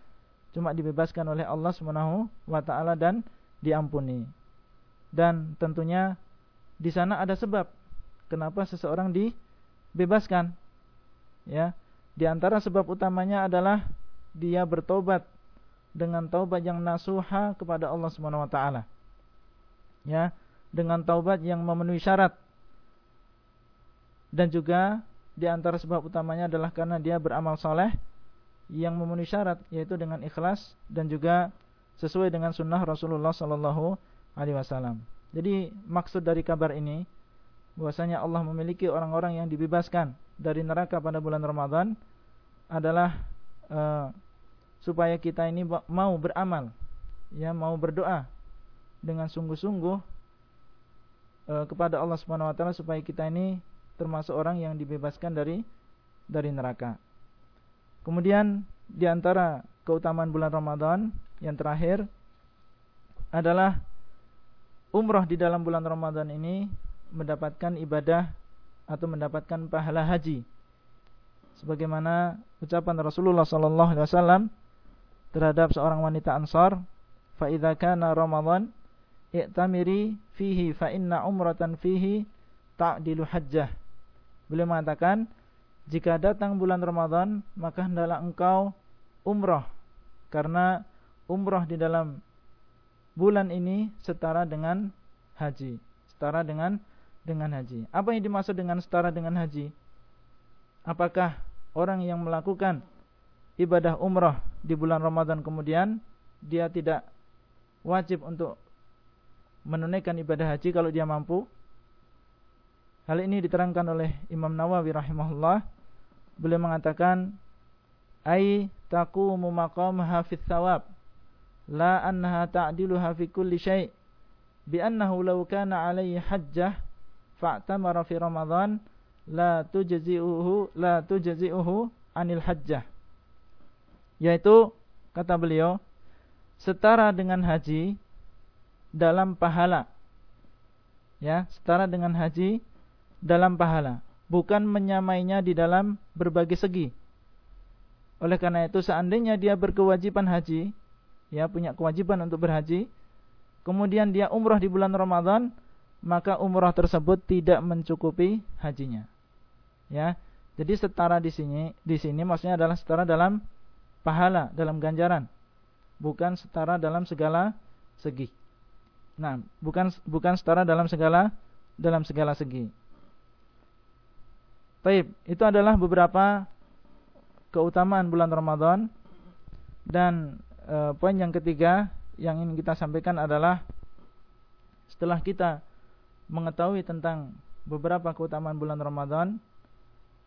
cuma dibebaskan oleh Allah Subhanahu wa taala dan diampuni. Dan tentunya di sana ada sebab kenapa seseorang dibebaskan. Ya. Di antara sebab utamanya adalah dia bertobat dengan taubat yang nasuha kepada Allah Subhanahu wa taala. Ya, dengan taubat yang memenuhi syarat. Dan juga di antara sebab utamanya adalah karena dia beramal soleh yang memenuhi syarat yaitu dengan ikhlas dan juga sesuai dengan sunnah Rasulullah Sallallahu Alaihi Wasallam. Jadi maksud dari kabar ini bahwasanya Allah memiliki orang-orang yang dibebaskan dari neraka pada bulan Ramadan adalah uh, supaya kita ini mau beramal, ya mau berdoa dengan sungguh-sungguh uh, kepada Allah Subhanahu wa taala supaya kita ini termasuk orang yang dibebaskan dari dari neraka. Kemudian di antara keutamaan bulan Ramadan yang terakhir adalah umrah di dalam bulan Ramadan ini mendapatkan ibadah atau mendapatkan pahala haji. Sebagaimana ucapan Rasulullah sallallahu alaihi wasallam terhadap seorang wanita Ansar, "Fa idza kana Ramadan i'tamiri fihi fa inna umratan fihi ta'dilu hajjah." Beliau mengatakan, jika datang bulan Ramadan, maka hendaklah engkau umrah karena umrah di dalam bulan ini setara dengan haji, setara dengan dengan haji. Apa yang dimaksud dengan setara dengan haji? Apakah orang yang melakukan ibadah umrah di bulan Ramadan kemudian dia tidak wajib untuk menunaikan ibadah haji kalau dia mampu. Hal ini diterangkan oleh Imam Nawawi rahimahullah. Beliau mengatakan, "Ai taqumu maqamaha fi thawab, la annaha ta'diluha fi kulli syai'." Bi annahu law kana 'alaihi hajjah fa'tamara fi Ramadan la tujzi'uhu la tujzi'uhu anil hajjah. Yaitu kata beliau setara dengan haji dalam pahala. Ya, setara dengan haji dalam pahala, bukan menyamainya di dalam berbagai segi. Oleh karena itu seandainya dia berkewajiban haji, ya punya kewajiban untuk berhaji, kemudian dia umrah di bulan Ramadan, maka umrah tersebut tidak mencukupi hajinya. Ya. Jadi setara di sini, di sini maksudnya adalah setara dalam pahala, dalam ganjaran. Bukan setara dalam segala segi. Nah, bukan bukan setara dalam segala dalam segala segi. Baik, itu adalah beberapa keutamaan bulan Ramadan dan e, poin yang ketiga yang ingin kita sampaikan adalah setelah kita mengetahui tentang beberapa keutamaan bulan Ramadan,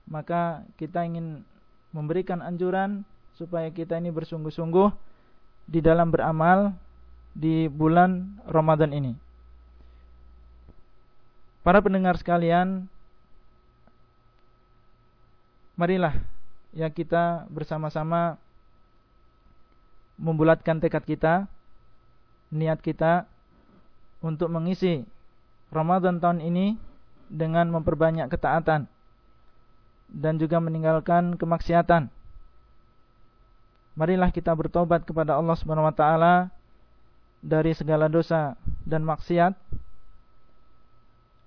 maka kita ingin memberikan anjuran supaya kita ini bersungguh-sungguh di dalam beramal di bulan Ramadan ini. Para pendengar sekalian, marilah ya kita bersama-sama membulatkan tekad kita, niat kita untuk mengisi Ramadan tahun ini dengan memperbanyak ketaatan dan juga meninggalkan kemaksiatan. Marilah kita bertobat kepada Allah Subhanahu wa taala dari segala dosa dan maksiat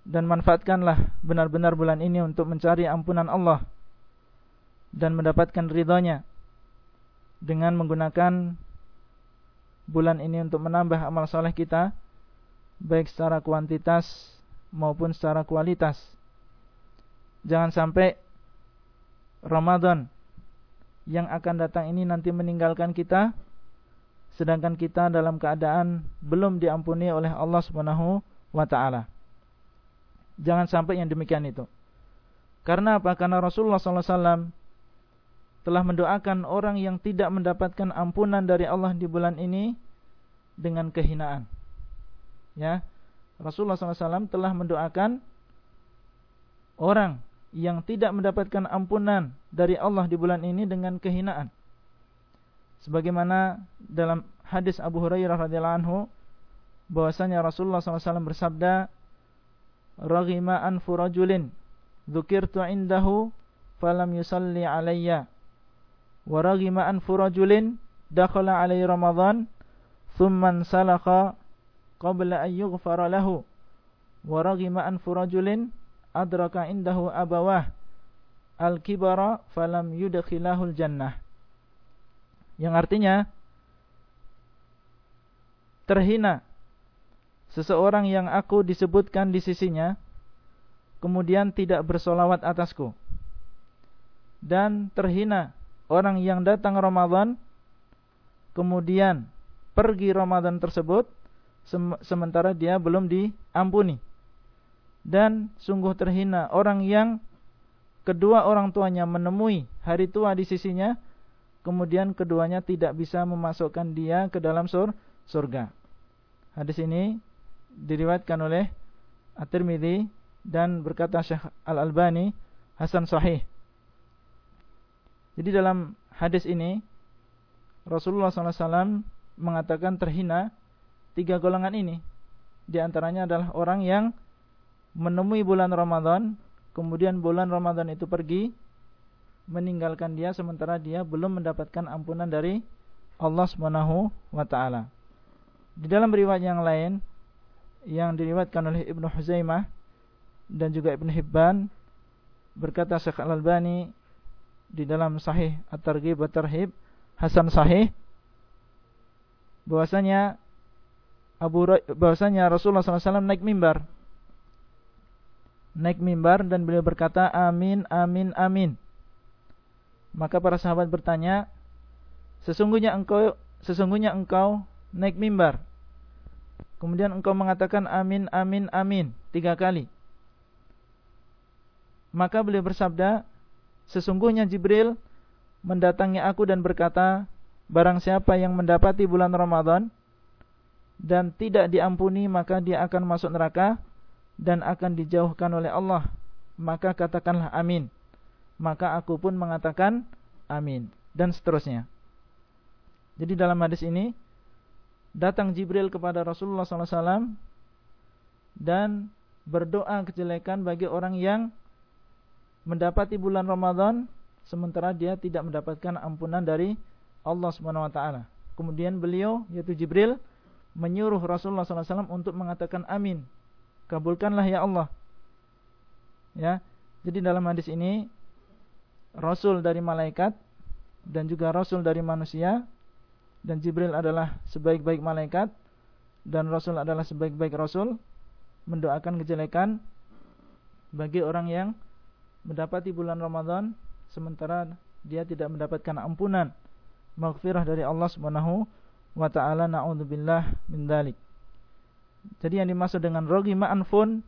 dan manfaatkanlah benar-benar bulan ini untuk mencari ampunan Allah dan mendapatkan ridhonya dengan menggunakan bulan ini untuk menambah amal soleh kita baik secara kuantitas maupun secara kualitas jangan sampai Ramadan yang akan datang ini nanti meninggalkan kita sedangkan kita dalam keadaan belum diampuni oleh Allah Subhanahu wa taala. Jangan sampai yang demikian itu. Karena apa? Karena Rasulullah SAW telah mendoakan orang yang tidak mendapatkan ampunan dari Allah di bulan ini dengan kehinaan. Ya, Rasulullah SAW telah mendoakan orang yang tidak mendapatkan ampunan dari Allah di bulan ini dengan kehinaan sebagaimana dalam hadis Abu Hurairah radhiyallahu anhu bahwasanya Rasulullah SAW bersabda raghima anfu rajulin dzukirtu indahu falam yusalli alayya anfu rajulin dakhala alayhi ramadan thumma salakha qabla an yughfara lahu. Wa raghima anfu rajulin adraka indahu abawah. Al-kibara falam yudkhilahul jannah yang artinya terhina seseorang yang aku disebutkan di sisinya kemudian tidak bersolawat atasku. Dan terhina orang yang datang Ramadan kemudian pergi Ramadan tersebut sementara dia belum diampuni dan sungguh terhina orang yang kedua orang tuanya menemui hari tua di sisinya kemudian keduanya tidak bisa memasukkan dia ke dalam sur surga. Hadis ini diriwayatkan oleh At-Tirmidzi dan berkata Syekh Al-Albani hasan sahih. Jadi dalam hadis ini Rasulullah SAW mengatakan terhina tiga golongan ini. Di antaranya adalah orang yang menemui bulan Ramadan, kemudian bulan Ramadan itu pergi, meninggalkan dia sementara dia belum mendapatkan ampunan dari Allah Subhanahu wa taala. Di dalam riwayat yang lain yang diriwayatkan oleh Ibnu Huzaimah dan juga Ibnu Hibban berkata Syekh Al-Albani di dalam Sahih At-Targhib wa Tarhib Hasan Sahih bahwasanya Abu bahwasanya Rasulullah SAW naik mimbar naik mimbar dan beliau berkata amin amin amin maka para sahabat bertanya, sesungguhnya engkau sesungguhnya engkau naik mimbar. Kemudian engkau mengatakan amin, amin, amin tiga kali. Maka beliau bersabda, sesungguhnya Jibril mendatangi aku dan berkata, barang siapa yang mendapati bulan Ramadan dan tidak diampuni maka dia akan masuk neraka dan akan dijauhkan oleh Allah. Maka katakanlah amin. Maka aku pun mengatakan amin dan seterusnya. Jadi dalam hadis ini datang Jibril kepada Rasulullah SAW dan berdoa kejelekan bagi orang yang mendapati bulan Ramadan sementara dia tidak mendapatkan ampunan dari Allah Subhanahu wa taala. Kemudian beliau yaitu Jibril menyuruh Rasulullah SAW untuk mengatakan amin. Kabulkanlah ya Allah. Ya. Jadi dalam hadis ini Rasul dari malaikat dan juga Rasul dari manusia dan Jibril adalah sebaik-baik malaikat dan Rasul adalah sebaik-baik Rasul mendoakan kejelekan bagi orang yang mendapati bulan Ramadan sementara dia tidak mendapatkan ampunan maghfirah dari Allah Subhanahu wa taala naudzubillah min dzalik. Jadi yang dimaksud dengan rogi ma'anfun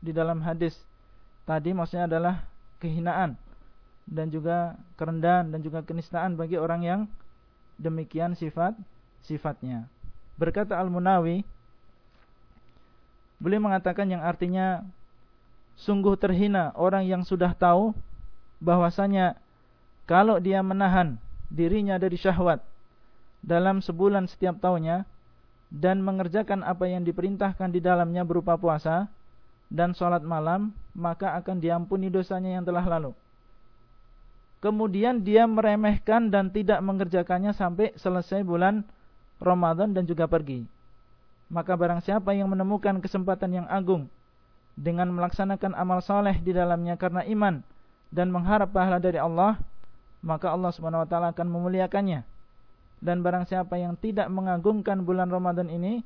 di dalam hadis tadi maksudnya adalah kehinaan dan juga kerendahan dan juga kenistaan bagi orang yang demikian sifat sifatnya. Berkata Al-Munawi beliau mengatakan yang artinya sungguh terhina orang yang sudah tahu bahwasanya kalau dia menahan dirinya dari syahwat dalam sebulan setiap tahunnya dan mengerjakan apa yang diperintahkan di dalamnya berupa puasa dan sholat malam, maka akan diampuni dosanya yang telah lalu. Kemudian dia meremehkan dan tidak mengerjakannya sampai selesai bulan Ramadan dan juga pergi. Maka barang siapa yang menemukan kesempatan yang agung dengan melaksanakan amal soleh di dalamnya karena iman dan mengharap pahala dari Allah, maka Allah Subhanahu wa taala akan memuliakannya. Dan barang siapa yang tidak mengagungkan bulan Ramadan ini,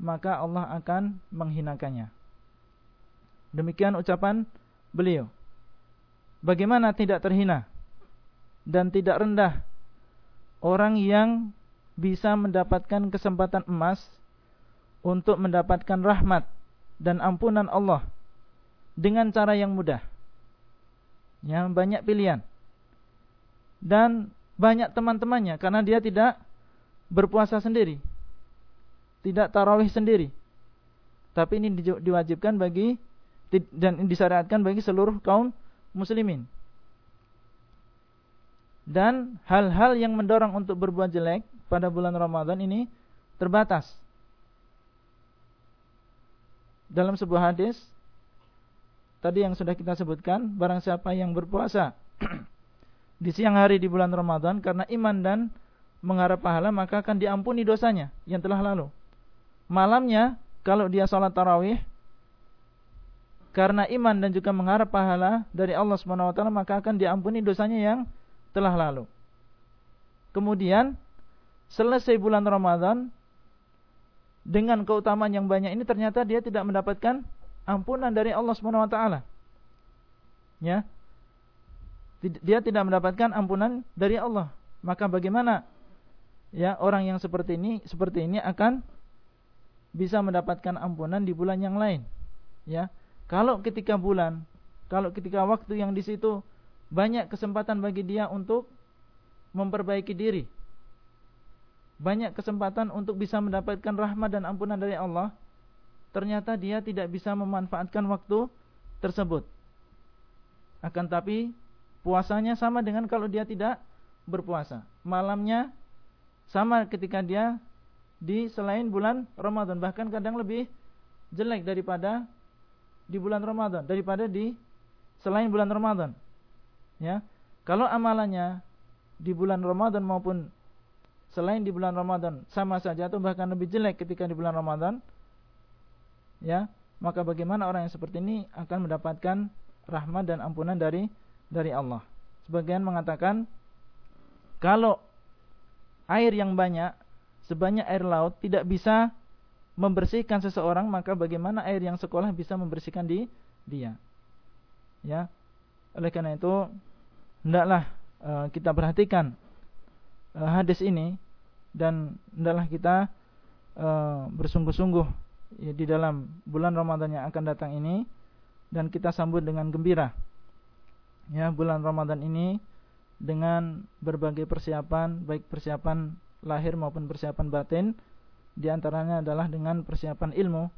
maka Allah akan menghinakannya. Demikian ucapan beliau. Bagaimana tidak terhina dan tidak rendah orang yang bisa mendapatkan kesempatan emas untuk mendapatkan rahmat dan ampunan Allah dengan cara yang mudah. Yang banyak pilihan. Dan banyak teman-temannya karena dia tidak berpuasa sendiri. Tidak tarawih sendiri. Tapi ini diwajibkan bagi dan disyariatkan bagi seluruh kaum muslimin. Dan hal-hal yang mendorong untuk berbuat jelek pada bulan Ramadan ini terbatas dalam sebuah hadis tadi yang sudah kita sebutkan, barang siapa yang berpuasa [CLEARS THROAT] di siang hari di bulan Ramadan karena iman dan mengharap pahala maka akan diampuni dosanya yang telah lalu. Malamnya kalau dia sholat tarawih karena iman dan juga mengharap pahala dari Allah Subhanahu wa taala maka akan diampuni dosanya yang telah lalu. Kemudian selesai bulan Ramadan dengan keutamaan yang banyak ini ternyata dia tidak mendapatkan ampunan dari Allah Subhanahu wa taala. Ya. Dia tidak mendapatkan ampunan dari Allah. Maka bagaimana ya orang yang seperti ini seperti ini akan bisa mendapatkan ampunan di bulan yang lain. Ya. Kalau ketika bulan, kalau ketika waktu yang di situ banyak kesempatan bagi dia untuk memperbaiki diri. Banyak kesempatan untuk bisa mendapatkan rahmat dan ampunan dari Allah ternyata dia tidak bisa memanfaatkan waktu tersebut. Akan tapi puasanya sama dengan kalau dia tidak berpuasa. Malamnya sama ketika dia di selain bulan Ramadan bahkan kadang lebih jelek daripada di bulan Ramadan daripada di selain bulan Ramadan. Ya. Kalau amalannya di bulan Ramadan maupun selain di bulan Ramadan sama saja atau bahkan lebih jelek ketika di bulan Ramadan, ya maka bagaimana orang yang seperti ini akan mendapatkan rahmat dan ampunan dari dari Allah. Sebagian mengatakan kalau air yang banyak sebanyak air laut tidak bisa membersihkan seseorang, maka bagaimana air yang sekolah bisa membersihkan di dia? Ya. Oleh karena itu hendaklah uh, kita perhatikan hadis ini dan hendaklah kita uh, bersungguh-sungguh ya, di dalam bulan Ramadan yang akan datang ini dan kita sambut dengan gembira. Ya, bulan Ramadan ini dengan berbagai persiapan, baik persiapan lahir maupun persiapan batin, di antaranya adalah dengan persiapan ilmu,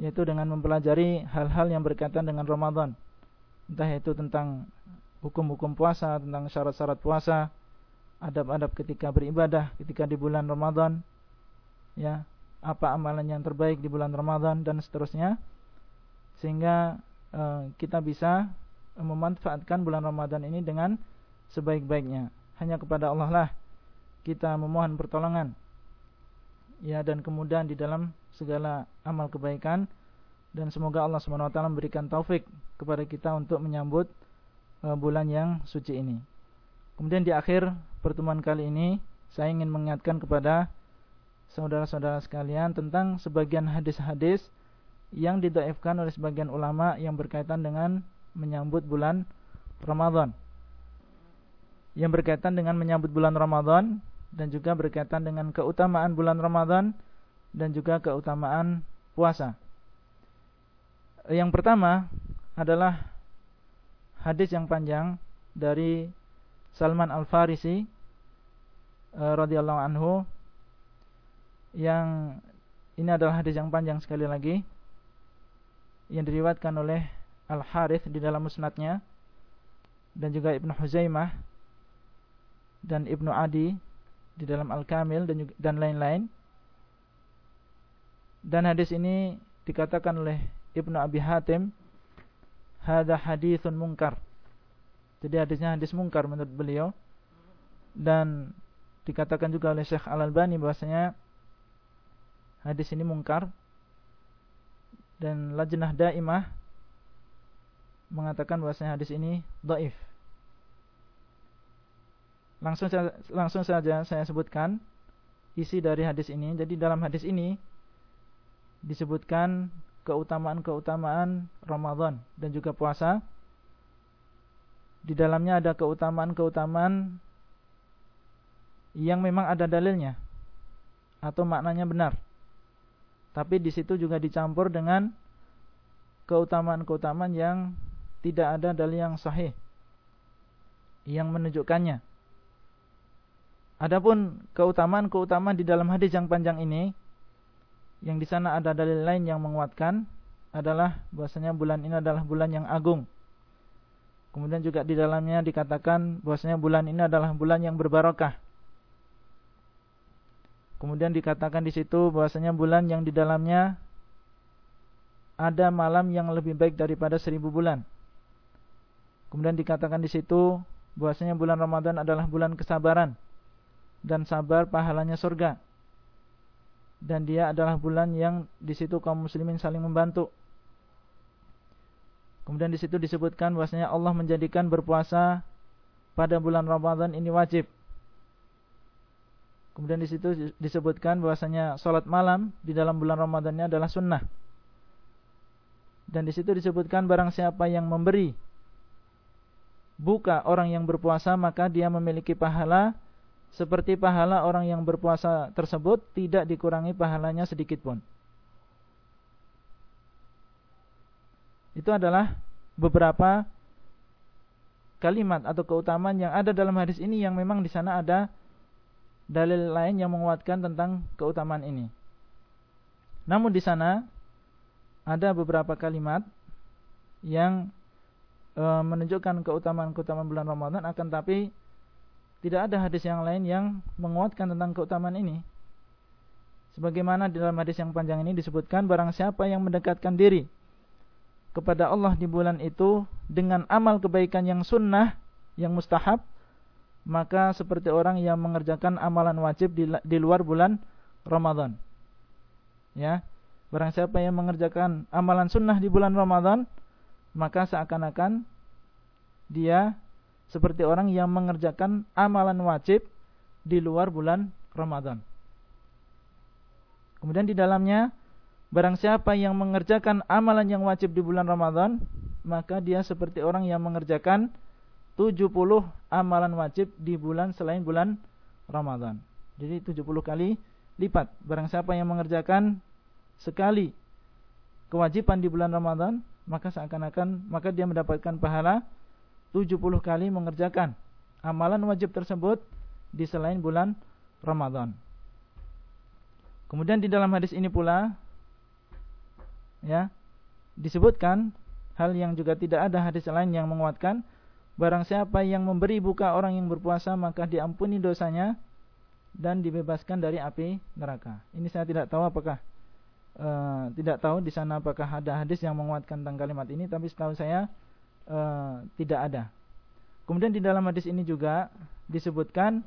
yaitu dengan mempelajari hal-hal yang berkaitan dengan Ramadan. Entah itu tentang hukum-hukum puasa, tentang syarat-syarat puasa, adab-adab ketika beribadah ketika di bulan Ramadan ya apa amalan yang terbaik di bulan Ramadan dan seterusnya sehingga uh, kita bisa memanfaatkan bulan Ramadan ini dengan sebaik-baiknya hanya kepada Allah lah kita memohon pertolongan ya dan kemudian di dalam segala amal kebaikan dan semoga Allah SWT memberikan taufik kepada kita untuk menyambut uh, bulan yang suci ini. Kemudian di akhir pertemuan kali ini saya ingin mengingatkan kepada saudara-saudara sekalian tentang sebagian hadis-hadis yang didaifkan oleh sebagian ulama yang berkaitan dengan menyambut bulan Ramadan. Yang berkaitan dengan menyambut bulan Ramadan dan juga berkaitan dengan keutamaan bulan Ramadan dan juga keutamaan puasa. Yang pertama adalah hadis yang panjang dari Salman Al-Farisi uh, radhiyallahu anhu yang ini adalah hadis yang panjang sekali lagi yang diriwatkan oleh Al-Harith di dalam musnadnya dan juga Ibnu Huzaimah dan Ibnu Adi di dalam Al-Kamil dan dan lain-lain. Dan hadis ini dikatakan oleh Ibnu Abi Hatim hada hadithun munkar jadi hadisnya hadis mungkar menurut beliau. Dan dikatakan juga oleh Syekh Al-Albani bahwasanya hadis ini mungkar dan lajnah daimah mengatakan bahwasanya hadis ini dhaif. Langsung langsung saja saya sebutkan isi dari hadis ini. Jadi dalam hadis ini disebutkan keutamaan-keutamaan Ramadan dan juga puasa di dalamnya ada keutamaan-keutamaan yang memang ada dalilnya atau maknanya benar. Tapi di situ juga dicampur dengan keutamaan-keutamaan yang tidak ada dalil yang sahih yang menunjukkannya. Adapun keutamaan-keutamaan di dalam hadis yang panjang ini yang di sana ada dalil lain yang menguatkan adalah bahwasanya bulan ini adalah bulan yang agung Kemudian juga di dalamnya dikatakan bahwasanya bulan ini adalah bulan yang berbarokah. Kemudian dikatakan di situ bahwasanya bulan yang di dalamnya ada malam yang lebih baik daripada seribu bulan. Kemudian dikatakan di situ bahwasanya bulan Ramadan adalah bulan kesabaran dan sabar pahalanya surga. Dan dia adalah bulan yang di situ kaum muslimin saling membantu Kemudian di situ disebutkan bahwasanya Allah menjadikan berpuasa pada bulan Ramadan ini wajib. Kemudian di situ disebutkan bahwasanya salat malam di dalam bulan Ramadan ini adalah sunnah. Dan di situ disebutkan barang siapa yang memberi buka orang yang berpuasa maka dia memiliki pahala seperti pahala orang yang berpuasa tersebut tidak dikurangi pahalanya sedikit pun. Itu adalah beberapa kalimat atau keutamaan yang ada dalam hadis ini yang memang di sana ada dalil lain yang menguatkan tentang keutamaan ini. Namun di sana ada beberapa kalimat yang e, menunjukkan keutamaan-keutamaan bulan Ramadan akan tapi tidak ada hadis yang lain yang menguatkan tentang keutamaan ini. Sebagaimana dalam hadis yang panjang ini disebutkan barang siapa yang mendekatkan diri kepada Allah di bulan itu dengan amal kebaikan yang sunnah, yang mustahab, maka seperti orang yang mengerjakan amalan wajib di, di luar bulan Ramadan. Ya, barang siapa yang mengerjakan amalan sunnah di bulan Ramadan, maka seakan-akan dia seperti orang yang mengerjakan amalan wajib di luar bulan Ramadan. Kemudian di dalamnya Barang siapa yang mengerjakan amalan yang wajib di bulan Ramadan, maka dia seperti orang yang mengerjakan 70 amalan wajib di bulan selain bulan Ramadan. Jadi 70 kali lipat. Barang siapa yang mengerjakan sekali kewajiban di bulan Ramadan, maka seakan-akan maka dia mendapatkan pahala 70 kali mengerjakan amalan wajib tersebut di selain bulan Ramadan. Kemudian di dalam hadis ini pula ya disebutkan hal yang juga tidak ada hadis lain yang menguatkan barang siapa yang memberi buka orang yang berpuasa maka diampuni dosanya dan dibebaskan dari api neraka. Ini saya tidak tahu apakah uh, tidak tahu di sana apakah ada hadis yang menguatkan tentang kalimat ini tapi setahu saya uh, tidak ada. Kemudian di dalam hadis ini juga disebutkan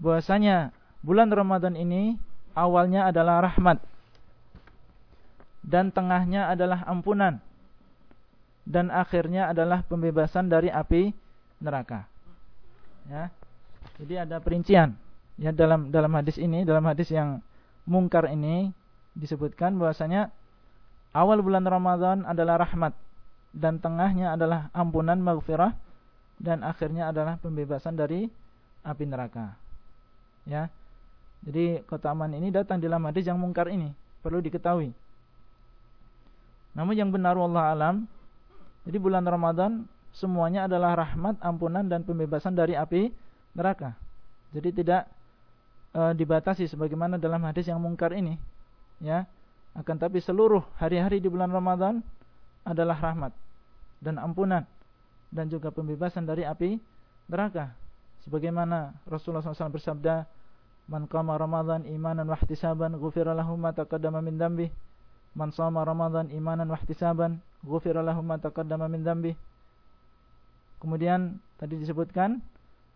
bahwasanya bulan Ramadan ini awalnya adalah rahmat dan tengahnya adalah ampunan dan akhirnya adalah pembebasan dari api neraka. Ya. Jadi ada perincian ya dalam dalam hadis ini, dalam hadis yang mungkar ini disebutkan bahwasanya awal bulan Ramadan adalah rahmat dan tengahnya adalah ampunan maghfirah dan akhirnya adalah pembebasan dari api neraka. Ya. Jadi keutamaan ini datang dalam hadis yang mungkar ini, perlu diketahui. Namun yang benar Allah alam jadi bulan Ramadan semuanya adalah rahmat, ampunan dan pembebasan dari api neraka. Jadi tidak e, dibatasi sebagaimana dalam hadis yang mungkar ini. Ya. Akan tapi seluruh hari-hari di bulan Ramadan adalah rahmat dan ampunan dan juga pembebasan dari api neraka. Sebagaimana Rasulullah SAW bersabda, "Man qama Ramadan imanan wa ihtisaban, ghufira ma taqaddama min dhanbihi." Man shoma Ramadan imanan wa ihtisaban, ghufira lahu ma taqaddama min dhanbi. Kemudian tadi disebutkan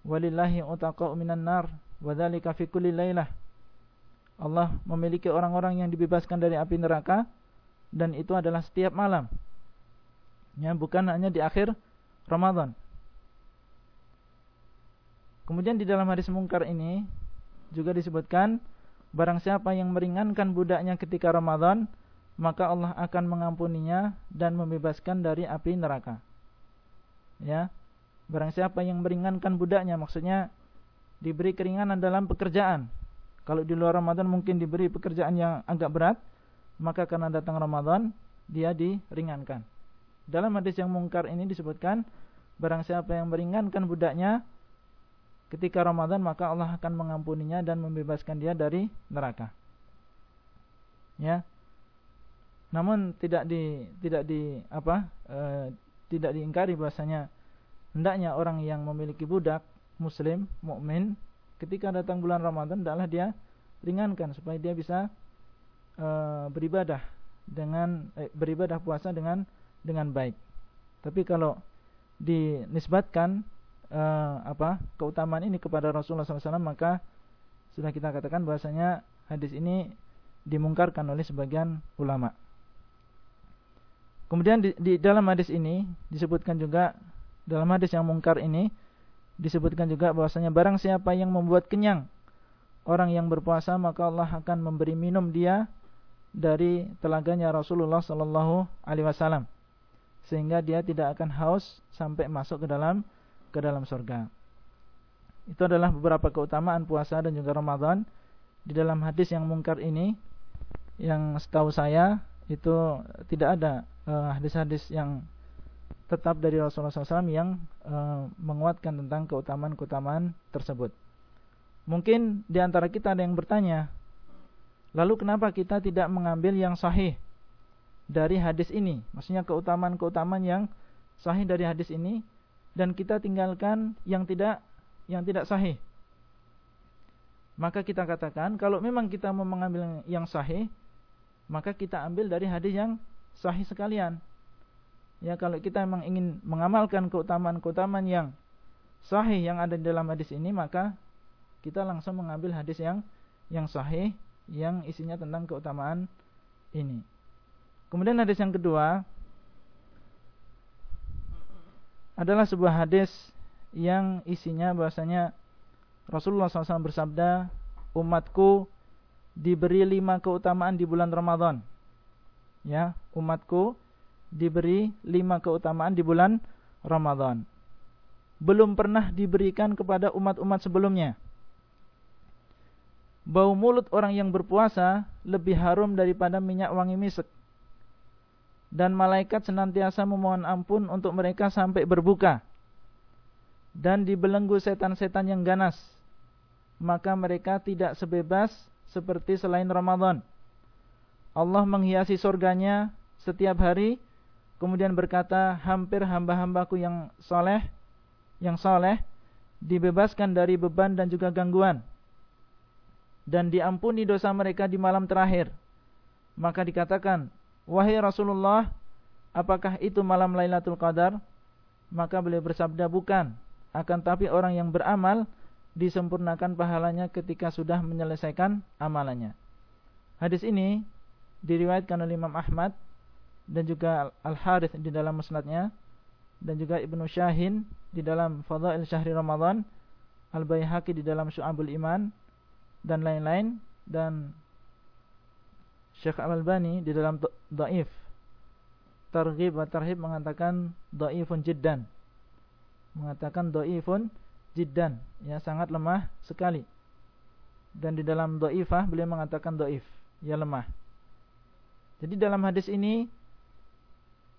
walillahi utaqa'u minan nar wa dzalika fi kulli lailah. Allah memiliki orang-orang yang dibebaskan dari api neraka dan itu adalah setiap malam. Ya, bukan hanya di akhir Ramadan. Kemudian di dalam hadis mungkar ini juga disebutkan barang siapa yang meringankan budaknya ketika Ramadan maka Allah akan mengampuninya dan membebaskan dari api neraka. Ya. Barang siapa yang meringankan budaknya maksudnya diberi keringanan dalam pekerjaan. Kalau di luar Ramadan mungkin diberi pekerjaan yang agak berat, maka karena datang Ramadan dia diringankan. Dalam hadis yang mungkar ini disebutkan barang siapa yang meringankan budaknya ketika Ramadan maka Allah akan mengampuninya dan membebaskan dia dari neraka. Ya. Namun tidak di tidak di apa? E, tidak diingkari bahasanya hendaknya orang yang memiliki budak muslim mukmin ketika datang bulan Ramadan adalah dia ringankan supaya dia bisa e, beribadah dengan eh, beribadah puasa dengan dengan baik. Tapi kalau dinisbatkan e, apa keutamaan ini kepada Rasulullah SAW maka sudah kita katakan bahasanya hadis ini dimungkarkan oleh sebagian ulama. Kemudian di, di dalam hadis ini disebutkan juga dalam hadis yang mungkar ini disebutkan juga bahwasanya barang siapa yang membuat kenyang orang yang berpuasa maka Allah akan memberi minum dia dari telaganya Rasulullah sallallahu alaihi wasallam sehingga dia tidak akan haus sampai masuk ke dalam ke dalam surga. Itu adalah beberapa keutamaan puasa dan juga Ramadan di dalam hadis yang mungkar ini yang setahu saya itu tidak ada Eh, hadis-hadis uh, yang tetap dari Rasulullah SAW yang uh, menguatkan tentang keutamaan-keutamaan tersebut. Mungkin di antara kita ada yang bertanya, lalu kenapa kita tidak mengambil yang sahih dari hadis ini? Maksudnya keutamaan-keutamaan yang sahih dari hadis ini dan kita tinggalkan yang tidak yang tidak sahih. Maka kita katakan kalau memang kita mau mengambil yang sahih, maka kita ambil dari hadis yang sahih sekalian. Ya kalau kita memang ingin mengamalkan keutamaan-keutamaan yang sahih yang ada di dalam hadis ini maka kita langsung mengambil hadis yang yang sahih yang isinya tentang keutamaan ini. Kemudian hadis yang kedua adalah sebuah hadis yang isinya bahasanya Rasulullah SAW bersabda, umatku diberi lima keutamaan di bulan Ramadan ya umatku diberi lima keutamaan di bulan Ramadan. Belum pernah diberikan kepada umat-umat sebelumnya. bau mulut orang yang berpuasa lebih harum daripada minyak wangi misek. Dan malaikat senantiasa memohon ampun untuk mereka sampai berbuka. Dan dibelenggu setan-setan yang ganas. Maka mereka tidak sebebas seperti selain Ramadan. Allah menghiasi surganya setiap hari kemudian berkata hampir hamba-hambaku yang soleh yang soleh dibebaskan dari beban dan juga gangguan. Dan diampuni dosa mereka di malam terakhir. Maka dikatakan wahai Rasulullah apakah itu malam Lailatul Qadar? Maka beliau bersabda bukan. Akan tapi orang yang beramal disempurnakan pahalanya ketika sudah menyelesaikan amalannya hadis ini diriwayatkan oleh Imam Ahmad dan juga Al-Harith di dalam musnadnya dan juga Ibnu Syahin di dalam Fadail Syahri Ramadan, Al-Baihaqi di dalam Syu'abul Iman dan lain-lain dan Syekh Al-Albani di dalam Dhaif Targhib wa Tarhib mengatakan dhaifun jiddan. Mengatakan dhaifun jiddan, ya sangat lemah sekali. Dan di dalam dhaifah beliau mengatakan dhaif, ya lemah. Jadi dalam hadis ini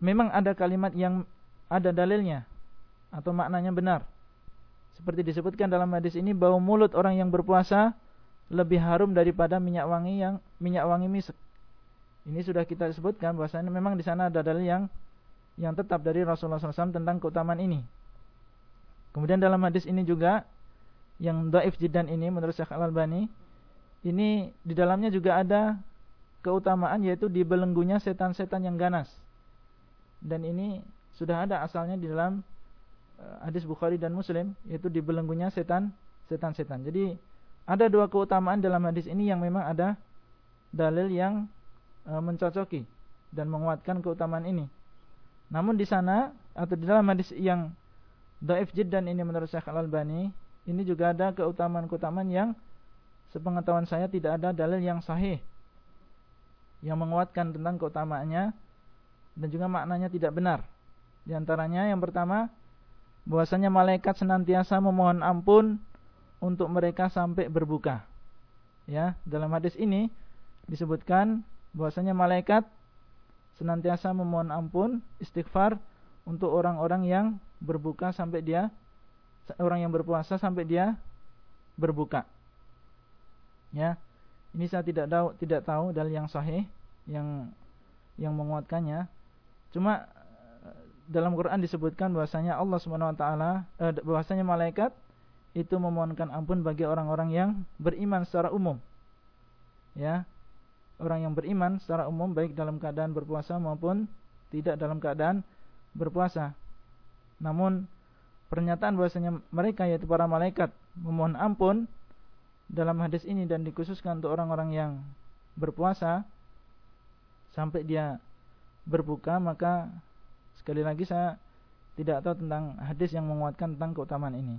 memang ada kalimat yang ada dalilnya atau maknanya benar. Seperti disebutkan dalam hadis ini bau mulut orang yang berpuasa lebih harum daripada minyak wangi yang minyak wangi misek. Ini sudah kita sebutkan bahwasanya memang di sana ada dalil yang yang tetap dari Rasulullah SAW tentang keutamaan ini. Kemudian dalam hadis ini juga yang daif jidan ini menurut Syekh Al-Albani ini di dalamnya juga ada keutamaan yaitu dibelenggunya setan-setan yang ganas. Dan ini sudah ada asalnya di dalam uh, hadis Bukhari dan Muslim yaitu dibelenggunya setan setan-setan. Jadi ada dua keutamaan dalam hadis ini yang memang ada dalil yang uh, mencocoki dan menguatkan keutamaan ini. Namun di sana atau di dalam hadis yang Daif Jiddan ini menurut Syekh Al-Albani ini juga ada keutamaan-keutamaan yang sepengetahuan saya tidak ada dalil yang sahih yang menguatkan tentang keutamaannya dan juga maknanya tidak benar. Di antaranya yang pertama, bahwasanya malaikat senantiasa memohon ampun untuk mereka sampai berbuka. Ya, dalam hadis ini disebutkan bahwasanya malaikat senantiasa memohon ampun, istighfar untuk orang-orang yang berbuka sampai dia orang yang berpuasa sampai dia berbuka. Ya. Ini saya tidak tahu tidak tahu dalil yang sahih yang yang menguatkannya. Cuma dalam Quran disebutkan bahwasanya Allah Subhanahu wa taala eh, bahwasanya malaikat itu memohonkan ampun bagi orang-orang yang beriman secara umum. Ya. Orang yang beriman secara umum baik dalam keadaan berpuasa maupun tidak dalam keadaan berpuasa. Namun pernyataan bahwasanya mereka yaitu para malaikat memohon ampun dalam hadis ini dan dikhususkan untuk orang-orang yang berpuasa sampai dia berbuka maka sekali lagi saya tidak tahu tentang hadis yang menguatkan tentang keutamaan ini.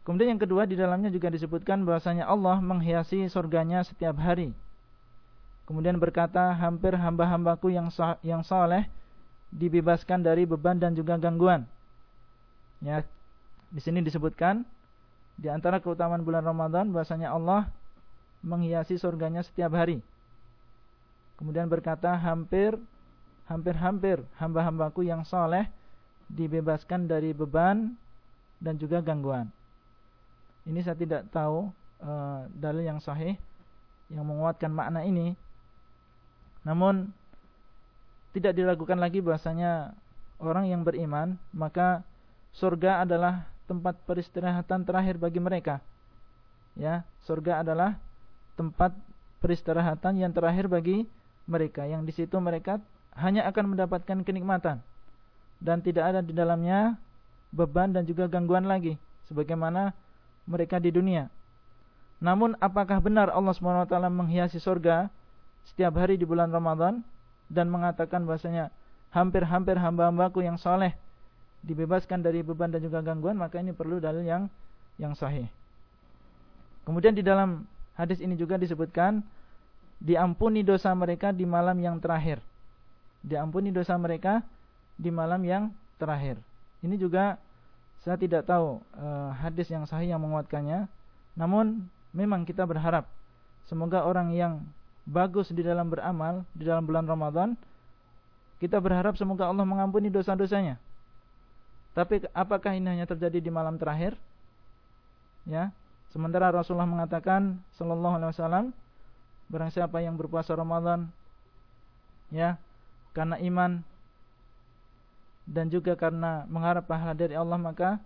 Kemudian yang kedua di dalamnya juga disebutkan bahwasanya Allah menghiasi surganya setiap hari. Kemudian berkata hampir hamba-hambaku yang yang soleh dibebaskan dari beban dan juga gangguan. Ya, di sini disebutkan di antara keutamaan bulan Ramadan bahasanya Allah menghiasi surganya setiap hari. Kemudian berkata hampir hampir-hampir hamba-hambaku yang soleh dibebaskan dari beban dan juga gangguan. Ini saya tidak tahu uh, dalil yang sahih yang menguatkan makna ini. Namun tidak diragukan lagi bahasanya orang yang beriman maka surga adalah tempat peristirahatan terakhir bagi mereka. Ya, surga adalah tempat peristirahatan yang terakhir bagi mereka yang di situ mereka hanya akan mendapatkan kenikmatan dan tidak ada di dalamnya beban dan juga gangguan lagi sebagaimana mereka di dunia. Namun apakah benar Allah SWT menghiasi surga setiap hari di bulan Ramadan dan mengatakan bahasanya hampir-hampir hamba-hambaku yang soleh dibebaskan dari beban dan juga gangguan maka ini perlu dalil yang yang sahih. Kemudian di dalam hadis ini juga disebutkan diampuni dosa mereka di malam yang terakhir. Diampuni dosa mereka di malam yang terakhir. Ini juga saya tidak tahu uh, hadis yang sahih yang menguatkannya. Namun memang kita berharap semoga orang yang bagus di dalam beramal di dalam bulan Ramadan kita berharap semoga Allah mengampuni dosa-dosanya. Tapi apakah ini hanya terjadi di malam terakhir? Ya. Sementara Rasulullah mengatakan sallallahu alaihi wasallam barang siapa yang berpuasa Ramadan ya karena iman dan juga karena mengharap pahala dari Allah maka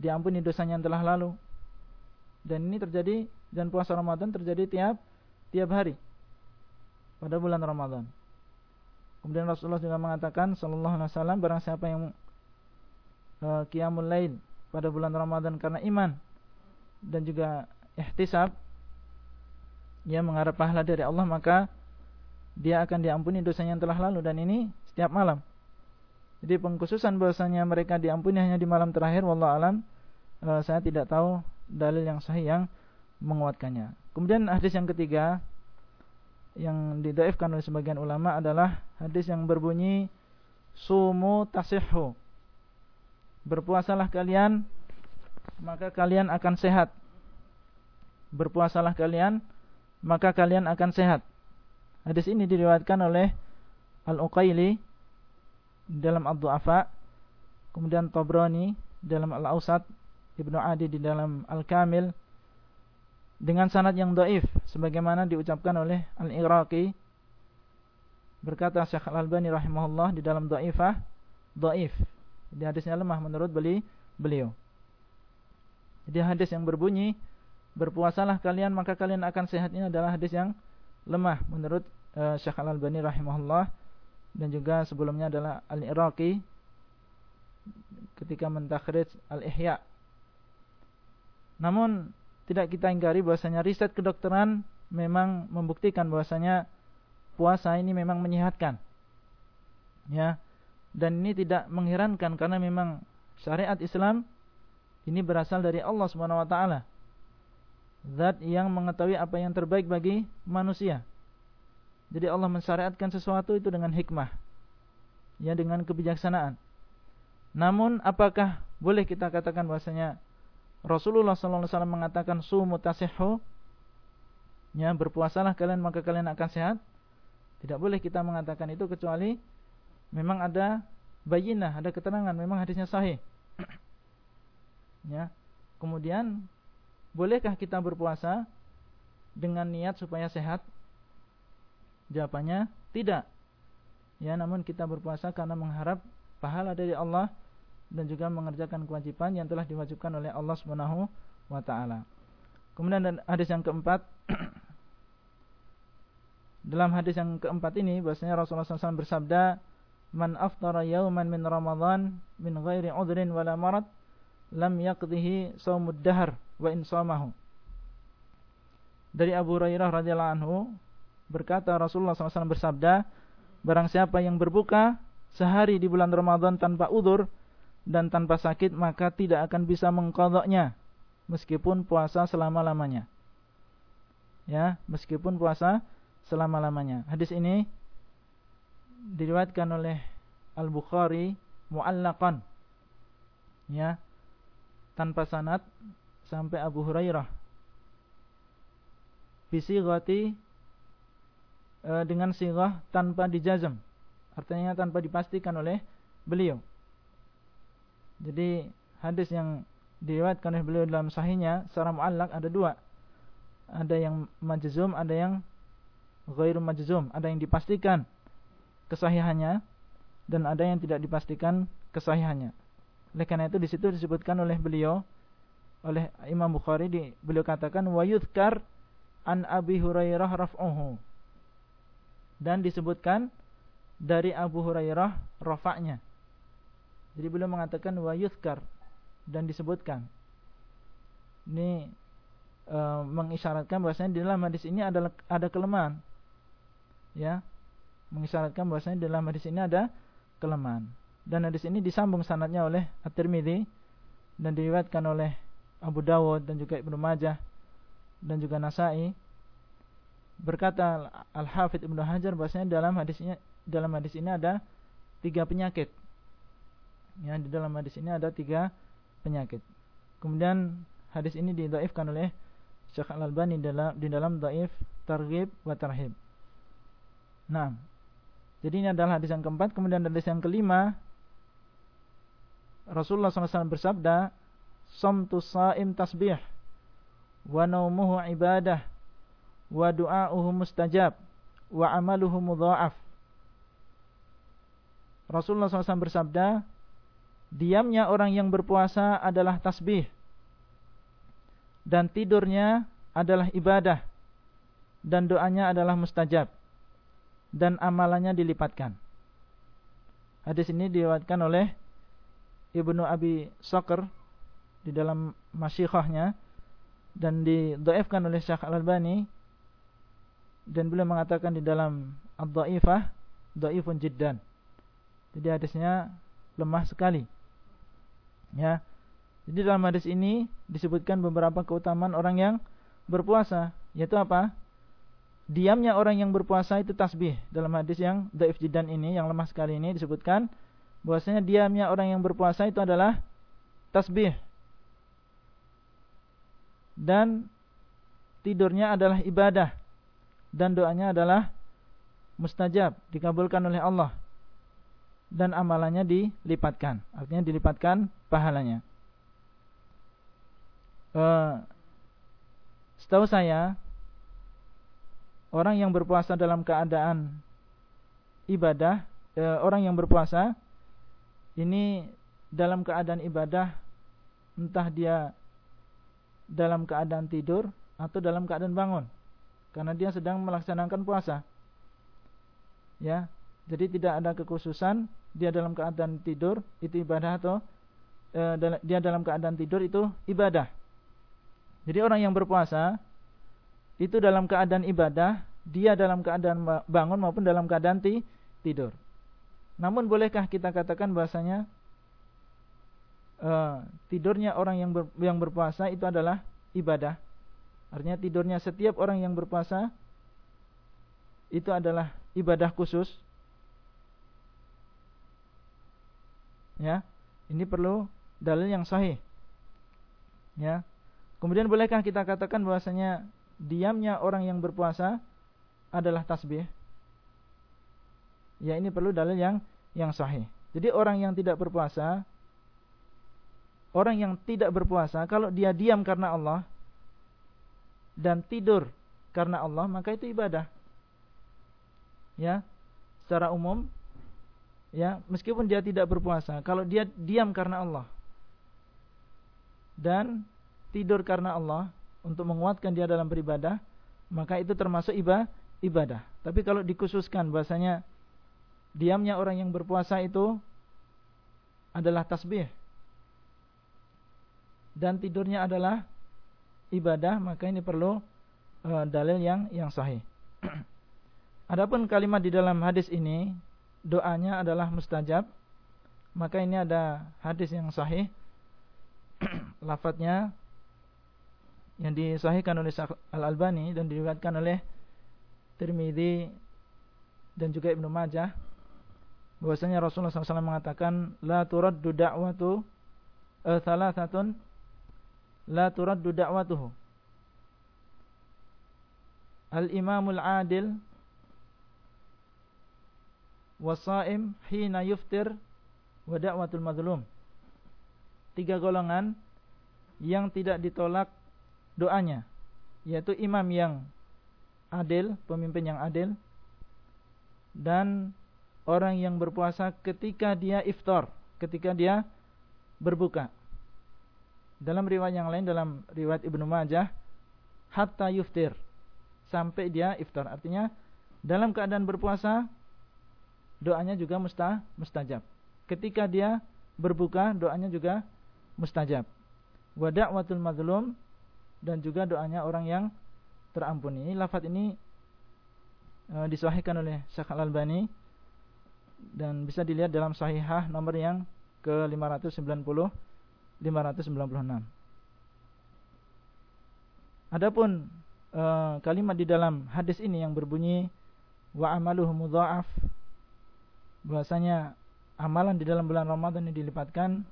diampuni dosanya yang telah lalu. Dan ini terjadi dan puasa Ramadan terjadi tiap tiap hari pada bulan Ramadan. Kemudian Rasulullah juga mengatakan sallallahu alaihi wasallam barang siapa yang uh, qiyamul pada bulan Ramadan karena iman dan juga ihtisab ia mengharap pahala dari Allah maka dia akan diampuni dosanya yang telah lalu dan ini setiap malam. Jadi pengkhususan bahwasanya mereka diampuni hanya di malam terakhir wallahu alam uh, saya tidak tahu dalil yang sahih yang menguatkannya. Kemudian hadis yang ketiga yang didaifkan oleh sebagian ulama adalah hadis yang berbunyi sumu tasihhu. Berpuasalah kalian maka kalian akan sehat. Berpuasalah kalian maka kalian akan sehat. Hadis ini diriwayatkan oleh Al-Uqaili dalam Ad-Du'afa, kemudian Tabrani dalam Al-Ausat, Ibnu Adi di dalam Al-Kamil dengan sanad yang doif sebagaimana diucapkan oleh Al-Iraqi. Berkata Syekh Al-Albani rahimahullah di dalam doifah doif jadi hadisnya lemah menurut beli beliau. Jadi hadis yang berbunyi berpuasalah kalian maka kalian akan sehat. Ini adalah hadis yang lemah menurut uh, Syekh Al-Albani rahimahullah. Dan juga sebelumnya adalah Al-Iraqi ketika mentakhrij Al-Ihya. Namun tidak kita ingkari bahwasanya riset kedokteran memang membuktikan bahwasanya puasa ini memang menyehatkan. Ya. Dan ini tidak mengherankan karena memang syariat Islam ini berasal dari Allah Subhanahu wa taala. Zat yang mengetahui apa yang terbaik bagi manusia. Jadi Allah mensyariatkan sesuatu itu dengan hikmah. Ya dengan kebijaksanaan. Namun apakah boleh kita katakan bahwasanya Rasulullah SAW mengatakan sumu tasihhu ya berpuasalah kalian maka kalian akan sehat. Tidak boleh kita mengatakan itu kecuali memang ada bayinah, ada keterangan, memang hadisnya sahih. [CLEARS THROAT] ya. Kemudian bolehkah kita berpuasa dengan niat supaya sehat? Jawabannya tidak. Ya, namun kita berpuasa karena mengharap pahala dari Allah dan juga mengerjakan kewajiban yang telah diwajibkan oleh Allah Subhanahu wa taala. Kemudian hadis yang keempat [CLEARS THROAT] dalam hadis yang keempat ini bahasanya Rasulullah SAW bersabda man aftara yawman min Ramadan min ghairi udhrin wala marad lam yaqdihi saumud dahar wa in samahu dari Abu Hurairah radhiyallahu anhu berkata Rasulullah SAW bersabda barang siapa yang berbuka sehari di bulan Ramadan tanpa udur dan tanpa sakit maka tidak akan bisa mengkodoknya meskipun puasa selama-lamanya. Ya, meskipun puasa selama-lamanya. Hadis ini diriwayatkan oleh Al-Bukhari muallaqan. Ya. Tanpa sanad sampai Abu Hurairah. Bisighati e, dengan sirah tanpa dijazam. Artinya tanpa dipastikan oleh beliau. Jadi hadis yang diriwayatkan oleh beliau dalam sahihnya secara muallak ada dua. Ada yang majzum, ada yang ghairu majzum, ada yang dipastikan kesahihannya dan ada yang tidak dipastikan kesahihannya. Oleh karena itu di situ disebutkan oleh beliau oleh Imam Bukhari di beliau katakan wa yudhkar an Abi Hurairah raf'uhu. Dan disebutkan dari Abu Hurairah rafa'nya. Jadi beliau mengatakan wa yuthkar dan disebutkan. Ini e, mengisyaratkan bahwasanya di dalam hadis ini ada ada kelemahan. Ya. Mengisyaratkan bahwasanya di dalam hadis ini ada kelemahan. Dan hadis ini disambung sanadnya oleh At-Tirmidzi dan diriwayatkan oleh Abu Dawud dan juga Ibnu Majah dan juga Nasai. Berkata Al-Hafidz Ibnu Hajar bahwasanya dalam hadisnya dalam hadis ini ada tiga penyakit Ya, di dalam hadis ini ada tiga penyakit. Kemudian hadis ini didhaifkan oleh Syekh Al-Albani dalam di dalam dhaif Targhib wa Tarhib. Nah, jadi ini adalah hadis yang keempat. Kemudian hadis yang kelima, Rasulullah SAW bersabda, Somtu sa'im tasbih, wa naumuhu ibadah, wa du'a'uhu mustajab, wa amaluhu mudha'af. Rasulullah SAW bersabda, diamnya orang yang berpuasa adalah tasbih, dan tidurnya adalah ibadah dan doanya adalah mustajab dan amalannya dilipatkan. Hadis ini diriwayatkan oleh Ibnu Abi Sakr di dalam masyikhahnya dan didoifkan oleh Syekh Al-Albani dan beliau mengatakan di dalam Ad-Dhaifah dhaifun jiddan. Jadi hadisnya lemah sekali. Ya. Jadi dalam hadis ini disebutkan beberapa keutamaan orang yang berpuasa, yaitu apa? Diamnya orang yang berpuasa itu tasbih. Dalam hadis yang daif jidan ini, yang lemah sekali ini disebutkan bahwasanya diamnya orang yang berpuasa itu adalah tasbih. Dan tidurnya adalah ibadah dan doanya adalah mustajab, dikabulkan oleh Allah. Dan amalannya dilipatkan, artinya dilipatkan pahalanya uh, setahu saya orang yang berpuasa dalam keadaan ibadah, uh, orang yang berpuasa ini dalam keadaan ibadah entah dia dalam keadaan tidur atau dalam keadaan bangun karena dia sedang melaksanakan puasa. Ya. Jadi tidak ada kekhususan dia dalam keadaan tidur itu ibadah atau e, dia dalam keadaan tidur itu ibadah. Jadi orang yang berpuasa itu dalam keadaan ibadah, dia dalam keadaan bangun maupun dalam keadaan tidur. Namun bolehkah kita katakan bahasanya uh, tidurnya orang yang ber, yang berpuasa itu adalah ibadah? Artinya tidurnya setiap orang yang berpuasa itu adalah ibadah khusus. Ya, ini perlu dalil yang sahih. Ya, Kemudian bolehkah kita katakan bahwasanya diamnya orang yang berpuasa adalah tasbih? Ya ini perlu dalil yang yang sahih. Jadi orang yang tidak berpuasa orang yang tidak berpuasa kalau dia diam karena Allah dan tidur karena Allah maka itu ibadah. Ya. Secara umum ya, meskipun dia tidak berpuasa, kalau dia diam karena Allah dan tidur karena Allah untuk menguatkan dia dalam beribadah, maka itu termasuk ibadah. Tapi kalau dikhususkan bahasanya diamnya orang yang berpuasa itu adalah tasbih dan tidurnya adalah ibadah, maka ini perlu uh, dalil yang yang sahih. [CLEARS THROAT] Adapun kalimat di dalam hadis ini doanya adalah mustajab, maka ini ada hadis yang sahih. [CLEARS THROAT] Lafadznya yang disahihkan oleh Al-Albani dan diriwayatkan oleh Tirmidzi dan juga Ibnu Majah bahwasanya Rasulullah SAW mengatakan la turaddu da'watu eh, thalathatun la turaddu da'watuhu al-imamul adil wasaim hina yuftir wa da'watul madlum tiga golongan yang tidak ditolak doanya yaitu imam yang adil, pemimpin yang adil dan orang yang berpuasa ketika dia iftar, ketika dia berbuka. Dalam riwayat yang lain dalam riwayat Ibnu Majah hatta yuftir sampai dia iftar. Artinya dalam keadaan berpuasa doanya juga musta, mustajab. Ketika dia berbuka doanya juga mustajab. Wa da'watul mazlum dan juga doanya orang yang terampuni. Ini lafaz ini e, disahihkan oleh Syekh Al-Albani dan bisa dilihat dalam sahihah nomor yang ke 590 596. Adapun e, kalimat di dalam hadis ini yang berbunyi wa amaluhu mudha'af bahwasanya amalan di dalam bulan Ramadan ini dilipatkan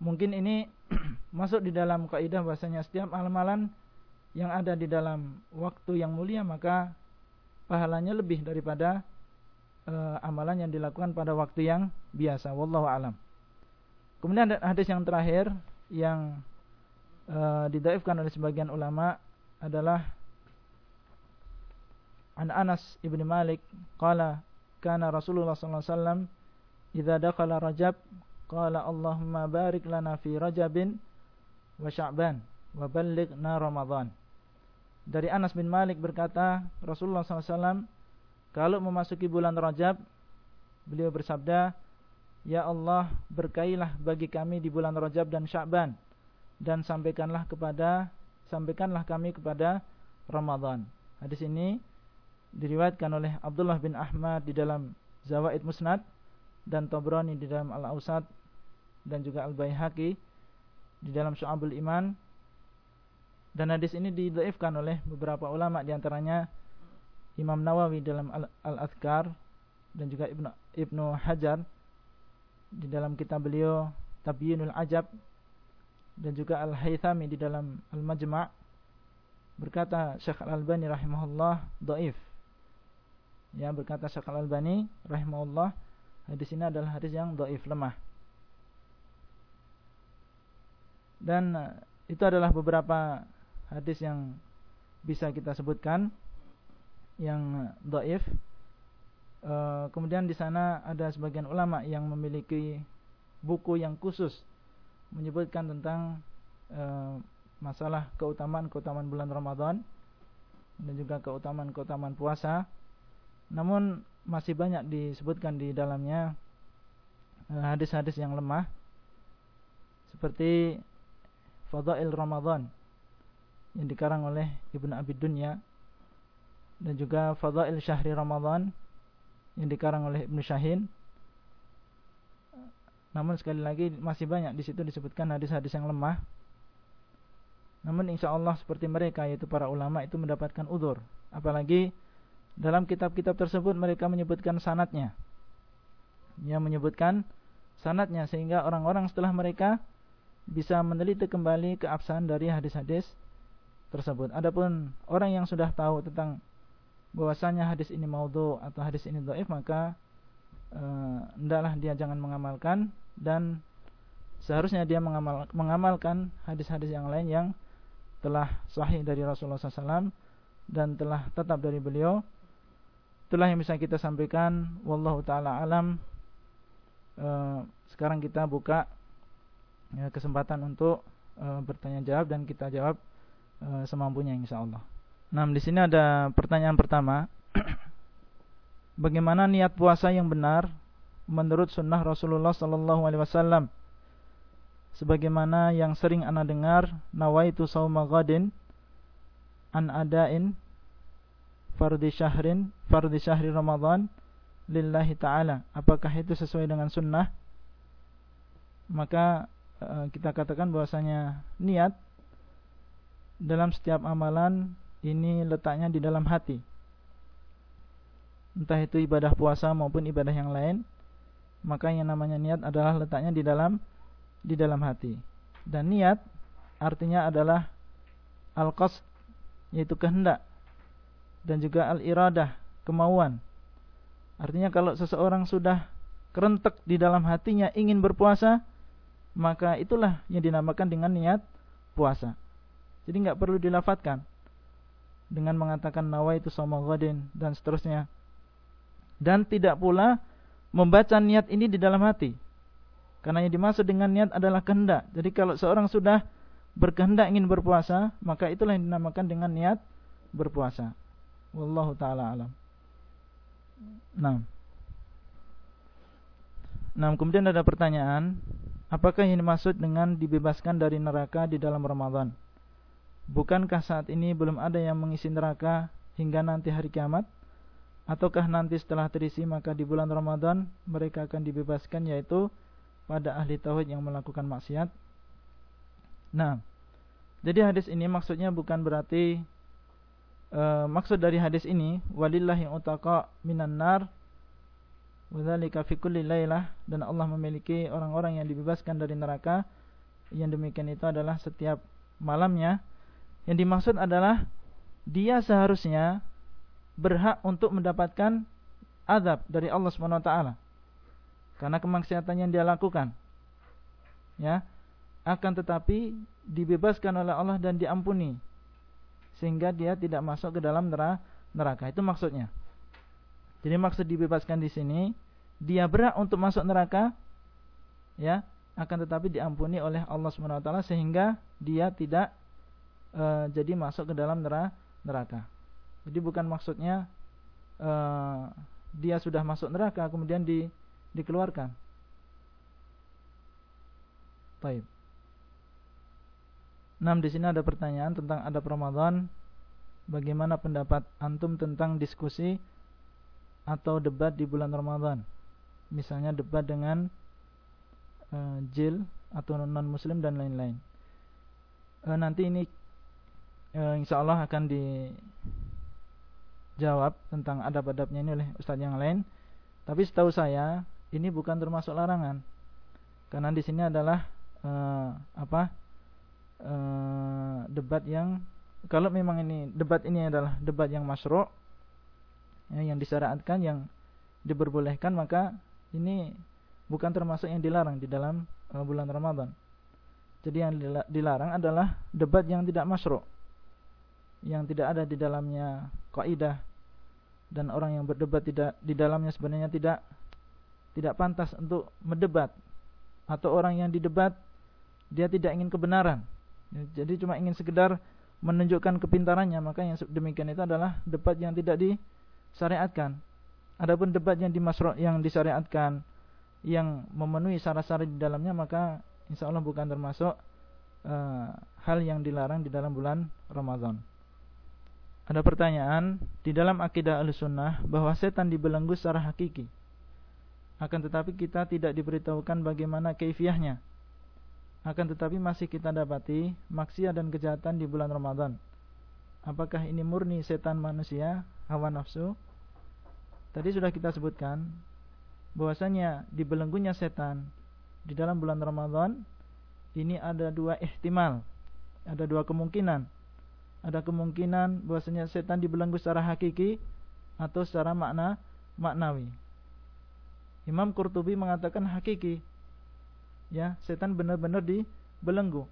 mungkin ini [CLEARS THROAT] masuk di dalam kaidah bahasanya setiap amalan yang ada di dalam waktu yang mulia maka pahalanya lebih daripada uh, amalan yang dilakukan pada waktu yang biasa. Wallahu alam. Kemudian ada hadis yang terakhir yang uh, didaifkan oleh sebagian ulama adalah An Anas ibn Malik qala kana Rasulullah sallallahu alaihi wasallam idza dakhala Rajab qala Allahumma barik lana fi Rajabin wa Sya'ban wa ballighna Ramadan. Dari Anas bin Malik berkata Rasulullah SAW kalau memasuki bulan Rajab beliau bersabda Ya Allah berkailah bagi kami di bulan Rajab dan Sya'ban dan sampaikanlah kepada sampaikanlah kami kepada Ramadan. Hadis ini diriwayatkan oleh Abdullah bin Ahmad di dalam Zawaid Musnad dan Tabrani di dalam Al-Ausat dan juga Al-Baihaqi di dalam Syu'abul Iman. Dan hadis ini didhaifkan oleh beberapa ulama di antaranya Imam Nawawi dalam Al-Adhkar dan juga Ibnu Ibnu Hajar di dalam kitab beliau Tabyinul Ajab dan juga Al-Haythami di dalam Al-Majma' berkata Syekh Al-Albani rahimahullah dhaif Ya berkata Syekh Al-Albani rahimahullah hadis ini adalah hadis yang dhaif lemah. Dan eh, itu adalah beberapa hadis yang bisa kita sebutkan yang dhaif. E, kemudian di sana ada sebagian ulama yang memiliki buku yang khusus menyebutkan tentang e, masalah keutamaan-keutamaan bulan Ramadan dan juga keutamaan-keutamaan puasa namun masih banyak disebutkan di dalamnya eh, hadis-hadis yang lemah seperti Fadail Ramadan yang dikarang oleh Ibnu Abi Dunya dan juga Fadail Syahri Ramadan yang dikarang oleh Ibnu Syahin. Namun sekali lagi masih banyak di situ disebutkan hadis-hadis yang lemah. Namun insya Allah seperti mereka yaitu para ulama itu mendapatkan udur, apalagi dalam kitab-kitab tersebut mereka menyebutkan sanatnya. Yang menyebutkan sanatnya sehingga orang-orang setelah mereka bisa meneliti kembali keabsahan dari hadis-hadis tersebut. Adapun orang yang sudah tahu tentang bahwasanya hadis ini maudhu atau hadis ini dhaif maka eh, hendaklah dia jangan mengamalkan dan seharusnya dia mengamal, mengamalkan hadis-hadis yang lain yang telah sahih dari Rasulullah SAW dan telah tetap dari beliau Itulah yang bisa kita sampaikan. Wallahu taala alam. E, sekarang kita buka ya, kesempatan untuk e, bertanya jawab dan kita jawab semampunya insyaallah. Nah, di sini ada pertanyaan pertama. [CLEARS THROAT] Bagaimana niat puasa yang benar menurut sunnah Rasulullah sallallahu alaihi wasallam? Sebagaimana yang sering ana dengar, nawaitu sauma ghadin an adain fardhi syahrin fardhi syahri Ramadan lillahi taala. Apakah itu sesuai dengan sunnah? Maka uh, kita katakan bahwasanya niat dalam setiap amalan ini letaknya di dalam hati. Entah itu ibadah puasa maupun ibadah yang lain, maka yang namanya niat adalah letaknya di dalam di dalam hati. Dan niat artinya adalah al-qasd yaitu kehendak dan juga al-iradah, kemauan. Artinya kalau seseorang sudah kerentek di dalam hatinya ingin berpuasa, maka itulah yang dinamakan dengan niat puasa. Jadi nggak perlu dilafatkan dengan mengatakan nawa itu sama godin dan seterusnya. Dan tidak pula membaca niat ini di dalam hati. Karena yang dimaksud dengan niat adalah kehendak. Jadi kalau seorang sudah berkehendak ingin berpuasa, maka itulah yang dinamakan dengan niat berpuasa. Wallahu taala alam. Nah. Nah, kemudian ada pertanyaan, apakah yang dimaksud dengan dibebaskan dari neraka di dalam Ramadan? Bukankah saat ini belum ada yang mengisi neraka hingga nanti hari kiamat? Ataukah nanti setelah terisi maka di bulan Ramadan mereka akan dibebaskan yaitu pada ahli tauhid yang melakukan maksiat? Nah, jadi hadis ini maksudnya bukan berarti e, maksud dari hadis ini walillahi utaqa minan nar wadzalika fi kulli lailah dan Allah memiliki orang-orang yang dibebaskan dari neraka yang demikian itu adalah setiap malamnya. Yang dimaksud adalah dia seharusnya berhak untuk mendapatkan azab dari Allah Subhanahu wa taala. Karena kemaksiatan yang dia lakukan. Ya. Akan tetapi dibebaskan oleh Allah dan diampuni sehingga dia tidak masuk ke dalam neraka. Itu maksudnya. Jadi maksud dibebaskan di sini dia berhak untuk masuk neraka ya akan tetapi diampuni oleh Allah Subhanahu wa taala sehingga dia tidak e, jadi masuk ke dalam neraka. Jadi bukan maksudnya e, dia sudah masuk neraka kemudian di, dikeluarkan. Baik. Enam di sini ada pertanyaan tentang ada Ramadan. Bagaimana pendapat antum tentang diskusi atau debat di bulan Ramadan? Misalnya debat dengan uh, jil atau non muslim dan lain-lain. Uh, nanti ini uh, insya Allah akan dijawab tentang adab-adabnya ini oleh ustadz yang lain. Tapi setahu saya ini bukan termasuk larangan karena di sini adalah uh, apa uh, debat yang kalau memang ini debat ini adalah debat yang masyru' ya, yang disyariatkan yang diperbolehkan maka ini bukan termasuk yang dilarang di dalam uh, bulan Ramadan. Jadi yang dilarang adalah debat yang tidak masyru' yang tidak ada di dalamnya kaidah dan orang yang berdebat tidak di dalamnya sebenarnya tidak tidak pantas untuk mendebat atau orang yang didebat dia tidak ingin kebenaran. Jadi cuma ingin sekedar menunjukkan kepintarannya, maka yang demikian itu adalah debat yang tidak disyariatkan. Adapun debat yang dimasro yang disyariatkan yang memenuhi syarat-syarat di dalamnya maka insya Allah bukan termasuk uh, hal yang dilarang di dalam bulan Ramadan. Ada pertanyaan di dalam akidah al-sunnah bahwa setan dibelenggu secara hakiki. Akan tetapi kita tidak diberitahukan bagaimana keifiahnya. Akan tetapi masih kita dapati maksiat dan kejahatan di bulan Ramadan. Apakah ini murni setan manusia, hawa nafsu? Tadi sudah kita sebutkan bahwasanya dibelenggunya setan di dalam bulan Ramadan ini ada dua ihtimal, ada dua kemungkinan. Ada kemungkinan bahwasanya setan dibelenggu secara hakiki atau secara makna maknawi. Imam Qurtubi mengatakan hakiki. Ya, setan benar-benar dibelenggu.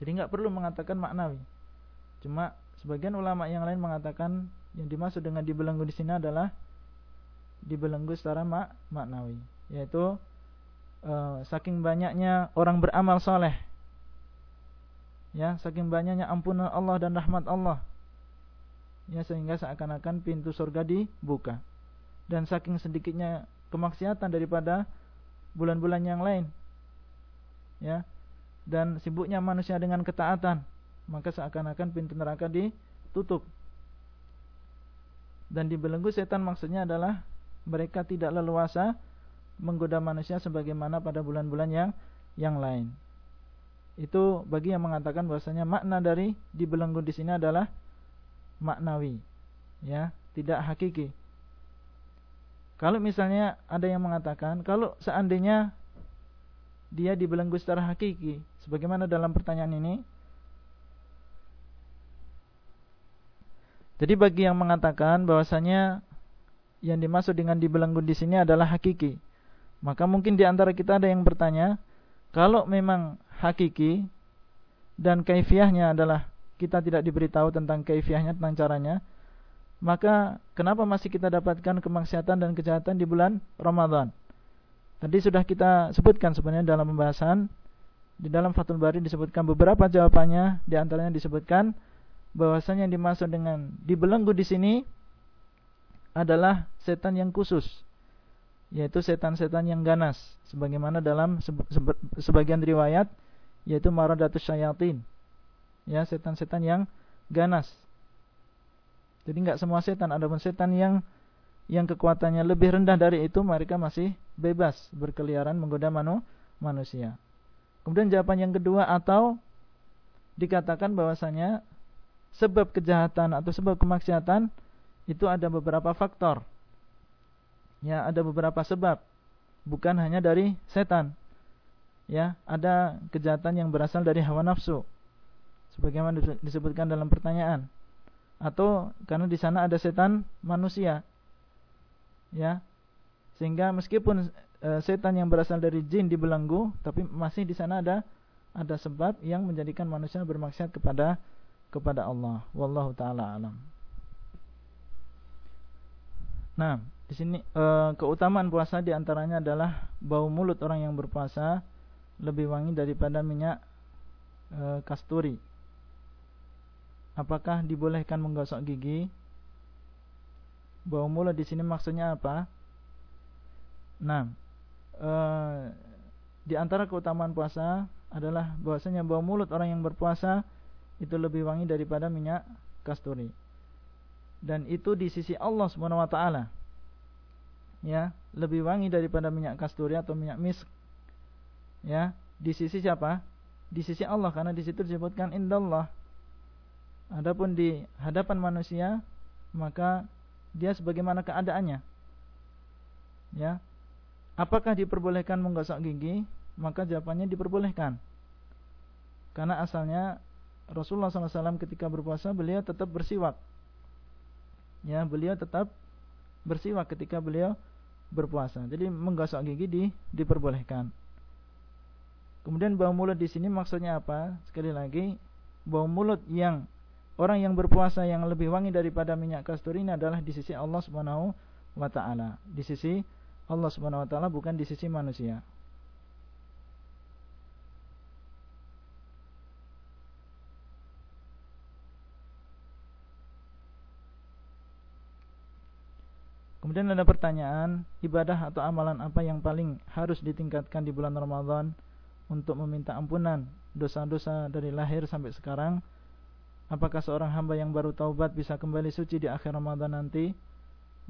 Jadi nggak perlu mengatakan maknawi. Cuma sebagian ulama yang lain mengatakan yang dimaksud dengan dibelenggu di sini adalah dibelenggu secara mak maknawi yaitu uh, saking banyaknya orang beramal soleh ya saking banyaknya ampunan Allah dan rahmat Allah ya sehingga seakan-akan pintu surga dibuka dan saking sedikitnya kemaksiatan daripada bulan-bulan yang lain ya dan sibuknya manusia dengan ketaatan maka seakan-akan pintu neraka ditutup dan dibelenggu setan maksudnya adalah mereka tidak leluasa menggoda manusia sebagaimana pada bulan-bulan yang yang lain. Itu bagi yang mengatakan bahwasanya makna dari dibelenggu di sini adalah maknawi, ya, tidak hakiki. Kalau misalnya ada yang mengatakan kalau seandainya dia dibelenggu secara hakiki, sebagaimana dalam pertanyaan ini, Jadi bagi yang mengatakan bahwasanya yang dimaksud dengan dibelenggu di sini adalah hakiki. Maka mungkin di antara kita ada yang bertanya, kalau memang hakiki dan kaifiahnya adalah kita tidak diberitahu tentang kaifiahnya tentang caranya, maka kenapa masih kita dapatkan kemaksiatan dan kejahatan di bulan Ramadan? Tadi sudah kita sebutkan sebenarnya dalam pembahasan. Di dalam Fathul Bari disebutkan beberapa jawabannya, di antaranya disebutkan bahwasanya yang dimaksud dengan dibelenggu di sini adalah setan yang khusus yaitu setan-setan yang ganas sebagaimana dalam sebagian riwayat yaitu maradatus syayatin ya setan-setan yang ganas jadi nggak semua setan ada pun setan yang yang kekuatannya lebih rendah dari itu mereka masih bebas berkeliaran menggoda manu, manusia kemudian jawaban yang kedua atau dikatakan bahwasanya sebab kejahatan atau sebab kemaksiatan itu ada beberapa faktor. Ya, ada beberapa sebab. Bukan hanya dari setan. ya ada kejahatan yang berasal dari hawa nafsu sebagaimana disebutkan dalam pertanyaan atau karena di sana ada setan manusia. Ya. Sehingga meskipun e, setan yang berasal dari jin dibelenggu tapi masih di sana ada ada sebab yang menjadikan manusia bermaksiat kepada kepada Allah. Wallahu taala alam. Nah di sini e, keutamaan puasa di antaranya adalah bau mulut orang yang berpuasa lebih wangi daripada minyak e, kasturi. Apakah dibolehkan menggosok gigi? Bau mulut di sini maksudnya apa? Nah, e, di antara keutamaan puasa adalah bahwasanya bau mulut orang yang berpuasa itu lebih wangi daripada minyak kasturi. Dan itu di sisi Allah Subhanahu wa taala. Ya, lebih wangi daripada minyak kasturi atau minyak misk ya di sisi siapa? Di sisi Allah karena di situ disebutkan indallah. Adapun di hadapan manusia maka dia sebagaimana keadaannya. Ya. Apakah diperbolehkan menggosok gigi? Maka jawabannya diperbolehkan. Karena asalnya Rasulullah SAW ketika berpuasa beliau tetap bersiwak. Ya, beliau tetap bersiwak ketika beliau berpuasa. Jadi menggosok gigi di, diperbolehkan. Kemudian bau mulut di sini maksudnya apa? Sekali lagi, bau mulut yang orang yang berpuasa yang lebih wangi daripada minyak kasturi ini adalah di sisi Allah Subhanahu wa taala. Di sisi Allah Subhanahu wa taala bukan di sisi manusia. Kemudian ada pertanyaan, ibadah atau amalan apa yang paling harus ditingkatkan di bulan Ramadan? untuk meminta ampunan dosa-dosa dari lahir sampai sekarang apakah seorang hamba yang baru taubat bisa kembali suci di akhir Ramadan nanti?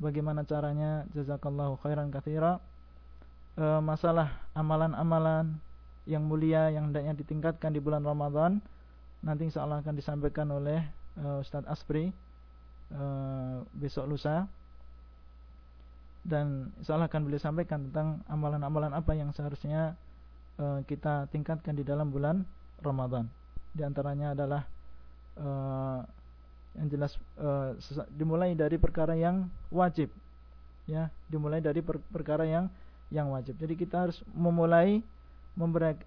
Bagaimana caranya? Jazakallahu khairan katsira. E, masalah amalan-amalan yang mulia yang hendaknya ditingkatkan di bulan Ramadan nanti insyaallah akan disampaikan oleh e, Ustadz Aspri e, besok lusa. Dan insyaallah akan beliau sampaikan tentang amalan-amalan apa yang seharusnya uh, kita tingkatkan di dalam bulan Ramadan. Di antaranya adalah uh, yang jelas uh, dimulai dari perkara yang wajib. Ya, dimulai dari per perkara yang yang wajib. Jadi kita harus memulai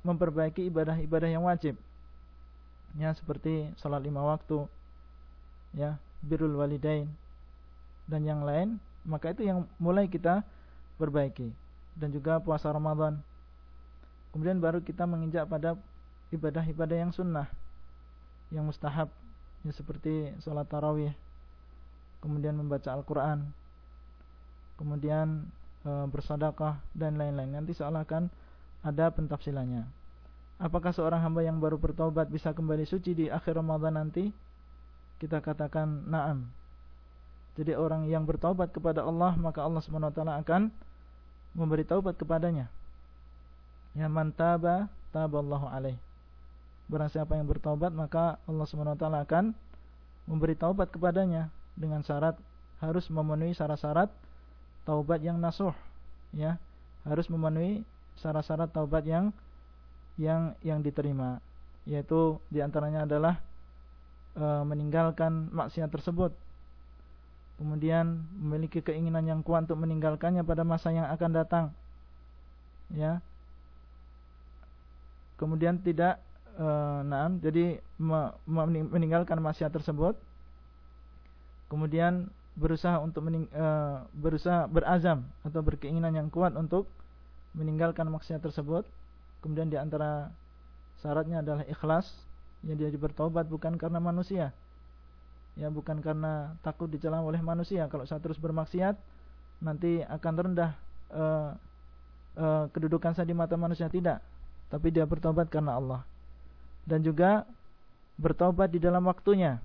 memperbaiki ibadah-ibadah yang wajib. Ya, seperti salat lima waktu. Ya, birrul walidain dan yang lain, maka itu yang mulai kita perbaiki. Dan juga puasa Ramadan Kemudian baru kita menginjak pada ibadah-ibadah yang sunnah Yang mustahab ya Seperti sholat tarawih Kemudian membaca Al-Quran Kemudian e, bersadaqah dan lain-lain Nanti seolah-akan ada pentafsilannya Apakah seorang hamba yang baru bertobat bisa kembali suci di akhir Ramadan nanti? Kita katakan na'am Jadi orang yang bertobat kepada Allah Maka Allah SWT akan memberi taubat kepadanya Ya man taba taballahu alaih. Barang siapa yang bertaubat maka Allah SWT akan memberi taubat kepadanya dengan syarat harus memenuhi syarat-syarat taubat yang nasuh ya. Harus memenuhi syarat-syarat taubat yang yang yang diterima yaitu di antaranya adalah e, meninggalkan maksiat tersebut. Kemudian memiliki keinginan yang kuat untuk meninggalkannya pada masa yang akan datang ya. Kemudian tidak e, nah, jadi me, meninggalkan maksiat tersebut kemudian berusaha untuk e, berusaha berazam atau berkeinginan yang kuat untuk meninggalkan maksiat tersebut. Kemudian di antara syaratnya adalah ikhlas yang dia bertobat bukan karena manusia ya bukan karena takut dicela oleh manusia. Kalau saya terus bermaksiat nanti akan rendah uh, uh, kedudukan saya di mata manusia. Tidak tapi dia bertobat karena Allah. Dan juga bertobat di dalam waktunya.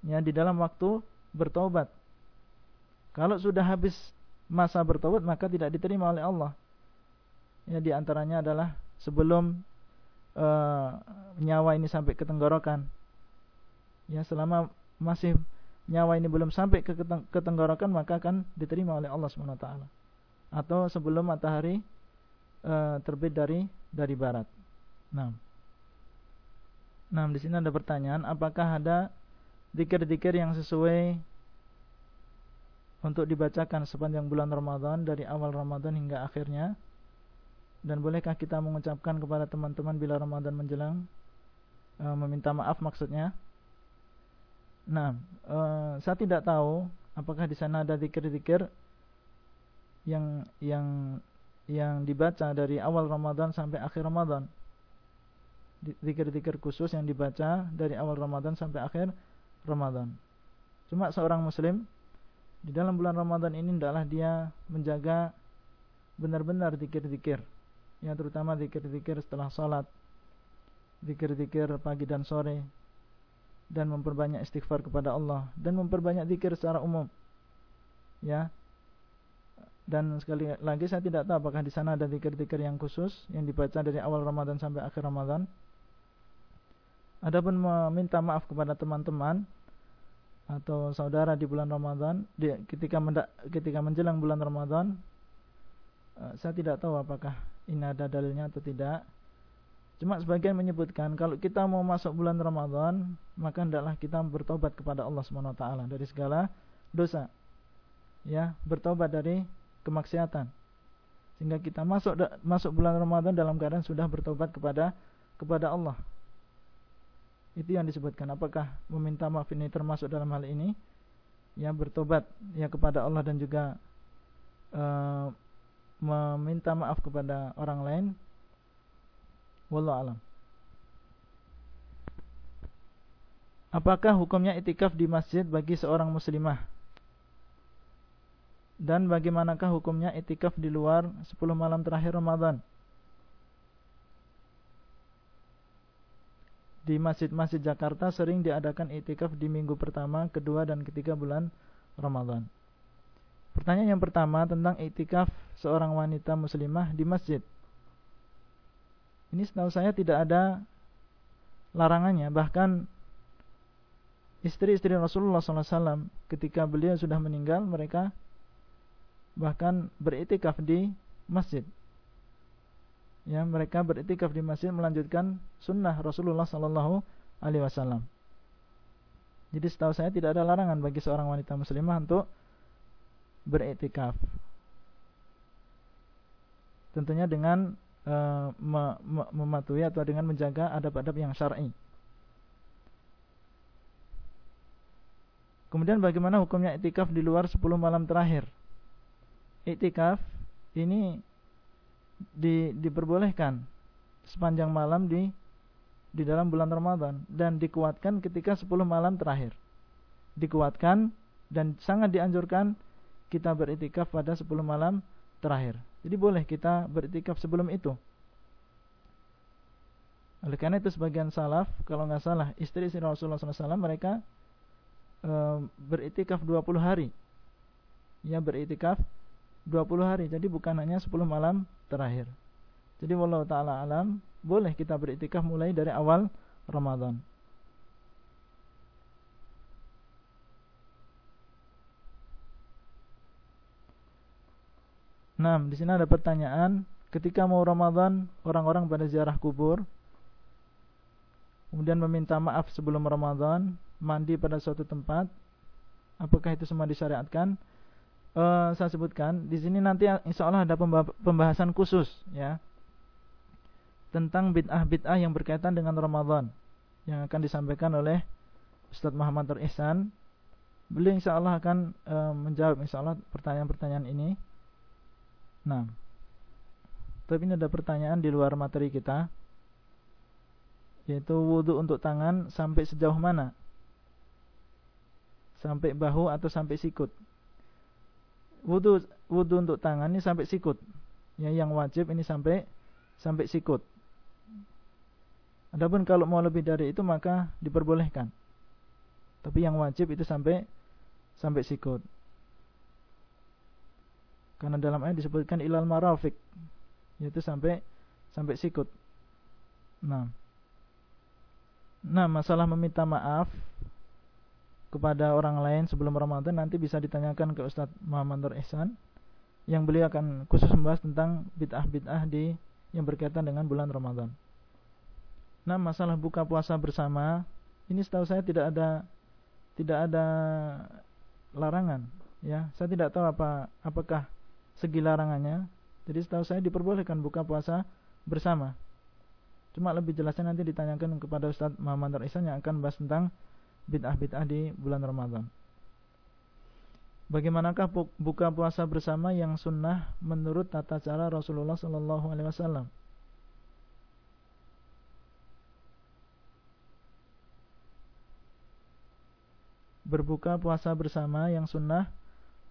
Ya, di dalam waktu bertobat. Kalau sudah habis masa bertobat maka tidak diterima oleh Allah. Ya, di antaranya adalah sebelum uh, nyawa ini sampai ke tenggorokan. Ya, selama masih nyawa ini belum sampai ke, ke tenggorokan maka akan diterima oleh Allah Subhanahu wa taala. Atau sebelum matahari uh, terbit dari dari barat. Nah. Nah, di sini ada pertanyaan, apakah ada dikir-dikir yang sesuai untuk dibacakan sepanjang bulan Ramadan dari awal Ramadan hingga akhirnya? Dan bolehkah kita mengucapkan kepada teman-teman bila Ramadan menjelang e, meminta maaf maksudnya? Nah, e, saya tidak tahu apakah di sana ada dikir-dikir yang yang yang dibaca dari awal Ramadan sampai akhir Ramadan zikir-zikir khusus yang dibaca dari awal Ramadan sampai akhir Ramadan. Cuma seorang muslim di dalam bulan Ramadan ini adalah dia menjaga benar-benar zikir-zikir. Ya terutama zikir-zikir setelah salat, zikir-zikir pagi dan sore dan memperbanyak istighfar kepada Allah dan memperbanyak zikir secara umum. Ya. Dan sekali lagi saya tidak tahu apakah di sana ada zikir-zikir yang khusus yang dibaca dari awal Ramadan sampai akhir Ramadan Adapun meminta maaf kepada teman-teman atau saudara di bulan Ramadan, di, ketika mendak, ketika menjelang bulan Ramadan, uh, saya tidak tahu apakah ini ada dalilnya atau tidak. Cuma sebagian menyebutkan kalau kita mau masuk bulan Ramadan, maka hendaklah kita bertobat kepada Allah Subhanahu wa taala dari segala dosa. Ya, bertobat dari kemaksiatan. Sehingga kita masuk masuk bulan Ramadan dalam keadaan sudah bertobat kepada kepada Allah itu yang disebutkan. Apakah meminta maaf ini termasuk dalam hal ini? Ya bertobat ya kepada Allah dan juga uh, meminta maaf kepada orang lain. Wallahu alam. Apakah hukumnya itikaf di masjid bagi seorang muslimah? Dan bagaimanakah hukumnya itikaf di luar 10 malam terakhir Ramadan? Di masjid-masjid Jakarta sering diadakan itikaf di minggu pertama, kedua, dan ketiga bulan Ramadan. Pertanyaan yang pertama tentang itikaf seorang wanita muslimah di masjid. Ini setahu saya tidak ada larangannya, bahkan istri-istri Rasulullah SAW ketika beliau sudah meninggal, mereka bahkan beritikaf di masjid ya mereka beriktikaf di masjid melanjutkan sunnah Rasulullah Sallallahu Alaihi Wasallam. Jadi setahu saya tidak ada larangan bagi seorang wanita muslimah untuk beriktikaf. Tentunya dengan e, mematuhi atau dengan menjaga adab-adab yang syar'i. Kemudian bagaimana hukumnya iktikaf di luar 10 malam terakhir? Iktikaf ini di, diperbolehkan sepanjang malam di di dalam bulan Ramadan dan dikuatkan ketika 10 malam terakhir. Dikuatkan dan sangat dianjurkan kita beritikaf pada 10 malam terakhir. Jadi boleh kita beritikaf sebelum itu. Oleh karena itu sebagian salaf, kalau nggak salah, istri-istri Rasulullah SAW mereka e, beritikaf 20 hari. Ya beritikaf 20 hari. Jadi bukan hanya 10 malam terakhir. Jadi wallahu taala alam, boleh kita beriktikaf mulai dari awal Ramadan. Nah, di sini ada pertanyaan, ketika mau Ramadan, orang-orang pada ziarah kubur, kemudian meminta maaf sebelum Ramadan, mandi pada suatu tempat, apakah itu semua disyariatkan? Uh, saya sebutkan di sini nanti insya Allah ada pembahasan khusus ya tentang bid'ah-bid'ah yang berkaitan dengan Ramadan yang akan disampaikan oleh Ustadz Muhammad Nur Ihsan. Beliau insya Allah akan uh, menjawab insya Allah pertanyaan-pertanyaan ini. Nah, tapi ini ada pertanyaan di luar materi kita, yaitu wudhu untuk tangan sampai sejauh mana? Sampai bahu atau sampai sikut? Wudu wudu untuk tangan ini sampai sikut. Ya, yang wajib ini sampai sampai sikut. Adapun kalau mau lebih dari itu maka diperbolehkan. Tapi yang wajib itu sampai sampai sikut. Karena dalam ayat disebutkan ilal marafik yaitu sampai sampai sikut. Nah. Nah, masalah meminta maaf kepada orang lain sebelum Ramadan nanti bisa ditanyakan ke Ustadz Muhammad Nur Ihsan yang beliau akan khusus membahas tentang bid'ah-bid'ah di yang berkaitan dengan bulan Ramadan. Nah, masalah buka puasa bersama ini setahu saya tidak ada tidak ada larangan, ya. Saya tidak tahu apa apakah segi larangannya. Jadi setahu saya diperbolehkan buka puasa bersama. Cuma lebih jelasnya nanti ditanyakan kepada Ustaz Muhammad Ihsan yang akan bahas tentang bid'ah-bid'ah di bulan Ramadan. Bagaimanakah buka puasa bersama yang sunnah menurut tata cara Rasulullah Sallallahu Alaihi Wasallam? Berbuka puasa bersama yang sunnah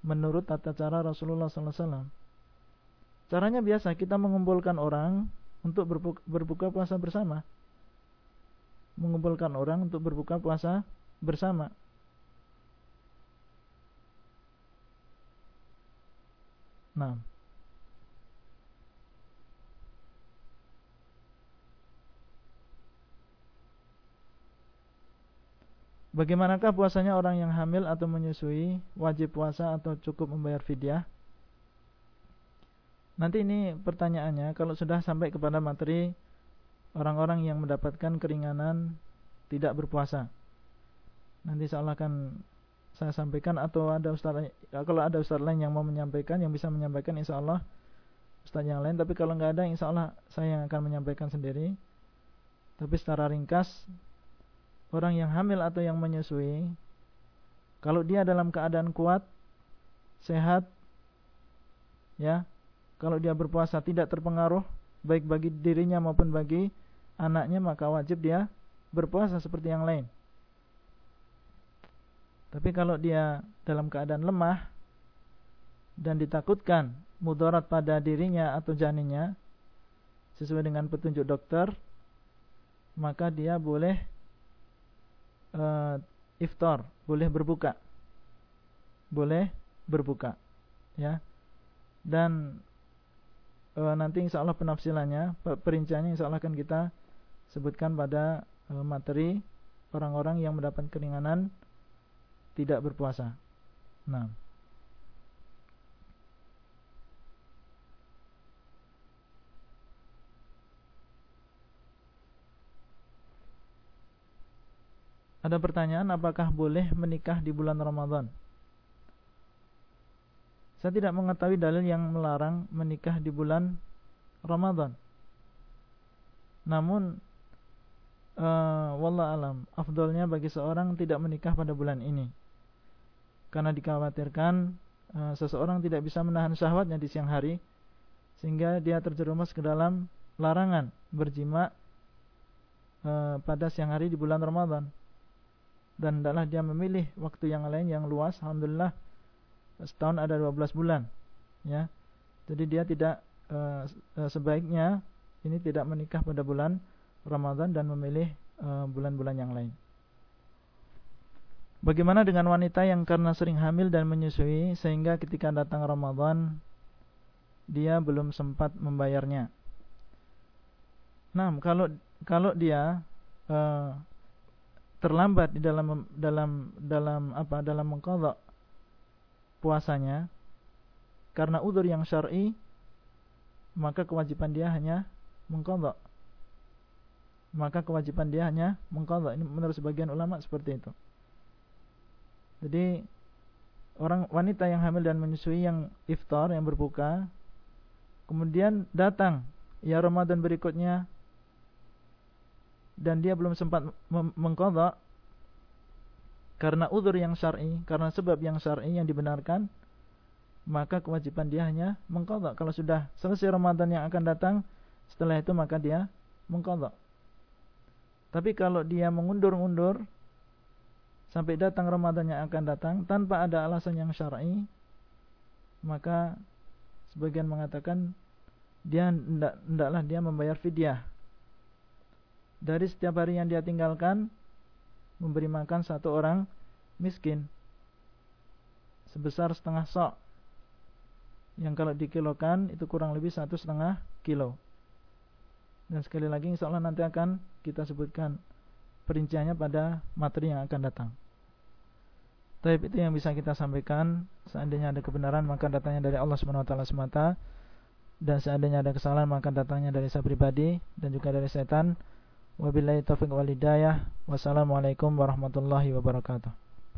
menurut tata cara Rasulullah Sallallahu Alaihi Wasallam. Caranya biasa kita mengumpulkan orang untuk berbuka, berbuka puasa bersama. Mengumpulkan orang untuk berbuka puasa bersama. Nah. Bagaimanakah puasanya orang yang hamil atau menyusui Wajib puasa atau cukup membayar fidyah Nanti ini pertanyaannya Kalau sudah sampai kepada materi Orang-orang yang mendapatkan keringanan Tidak berpuasa Nanti seolah akan saya sampaikan. Atau ada ustaz ya, kalau ada ustaz lain yang mau menyampaikan yang bisa menyampaikan insya Allah ustaz yang lain. Tapi kalau nggak ada insya Allah saya yang akan menyampaikan sendiri. Tapi secara ringkas orang yang hamil atau yang menyusui kalau dia dalam keadaan kuat sehat ya kalau dia berpuasa tidak terpengaruh baik bagi dirinya maupun bagi anaknya maka wajib dia berpuasa seperti yang lain tapi kalau dia dalam keadaan lemah dan ditakutkan mudarat pada dirinya atau janinnya sesuai dengan petunjuk dokter, maka dia boleh uh, iftar, boleh berbuka. Boleh berbuka. Ya. Dan uh, nanti insya Allah penafsilannya, perinciannya insya Allah akan kita sebutkan pada uh, materi orang-orang yang mendapat keringanan tidak berpuasa. Nah. Ada pertanyaan apakah boleh menikah di bulan Ramadan? Saya tidak mengetahui dalil yang melarang menikah di bulan Ramadan. Namun uh, wallah alam, afdolnya bagi seorang tidak menikah pada bulan ini karena dikhawatirkan uh, seseorang tidak bisa menahan syahwatnya di siang hari sehingga dia terjerumus ke dalam larangan berjima uh, pada siang hari di bulan Ramadan. Dan adalah dia memilih waktu yang lain yang luas alhamdulillah setahun ada 12 bulan ya. Jadi dia tidak uh, sebaiknya ini tidak menikah pada bulan Ramadan dan memilih bulan-bulan uh, yang lain Bagaimana dengan wanita yang karena sering hamil dan menyusui sehingga ketika datang Ramadan dia belum sempat membayarnya? Nah, kalau kalau dia uh, terlambat di dalam dalam dalam apa dalam mengqadha puasanya karena udur yang syar'i maka kewajiban dia hanya mengqadha. Maka kewajiban dia hanya mengqadha. Ini menurut sebagian ulama seperti itu. Jadi orang wanita yang hamil dan menyusui yang iftar yang berbuka kemudian datang ya Ramadan berikutnya dan dia belum sempat mengqadha karena uzur yang syar'i, karena sebab yang syar'i yang dibenarkan, maka kewajiban dia hanya mengqadha. Kalau sudah selesai Ramadan yang akan datang, setelah itu maka dia mengqadha. Tapi kalau dia mengundur-undur sampai datang Ramadan yang akan datang tanpa ada alasan yang syar'i maka sebagian mengatakan dia hendak, hendaklah dia membayar fidyah. Dari setiap hari yang dia tinggalkan memberi makan satu orang miskin sebesar setengah sok. Yang kalau dikilokan itu kurang lebih satu setengah kilo. Dan sekali lagi insya Allah nanti akan kita sebutkan perinciannya pada materi yang akan datang. Tapi itu yang bisa kita sampaikan. Seandainya ada kebenaran maka datangnya dari Allah Subhanahu wa taala semata. dan seandainya ada kesalahan maka datangnya dari saya pribadi dan juga dari setan wabillahi taufiq walhidayah wassalamualaikum warahmatullahi wabarakatuh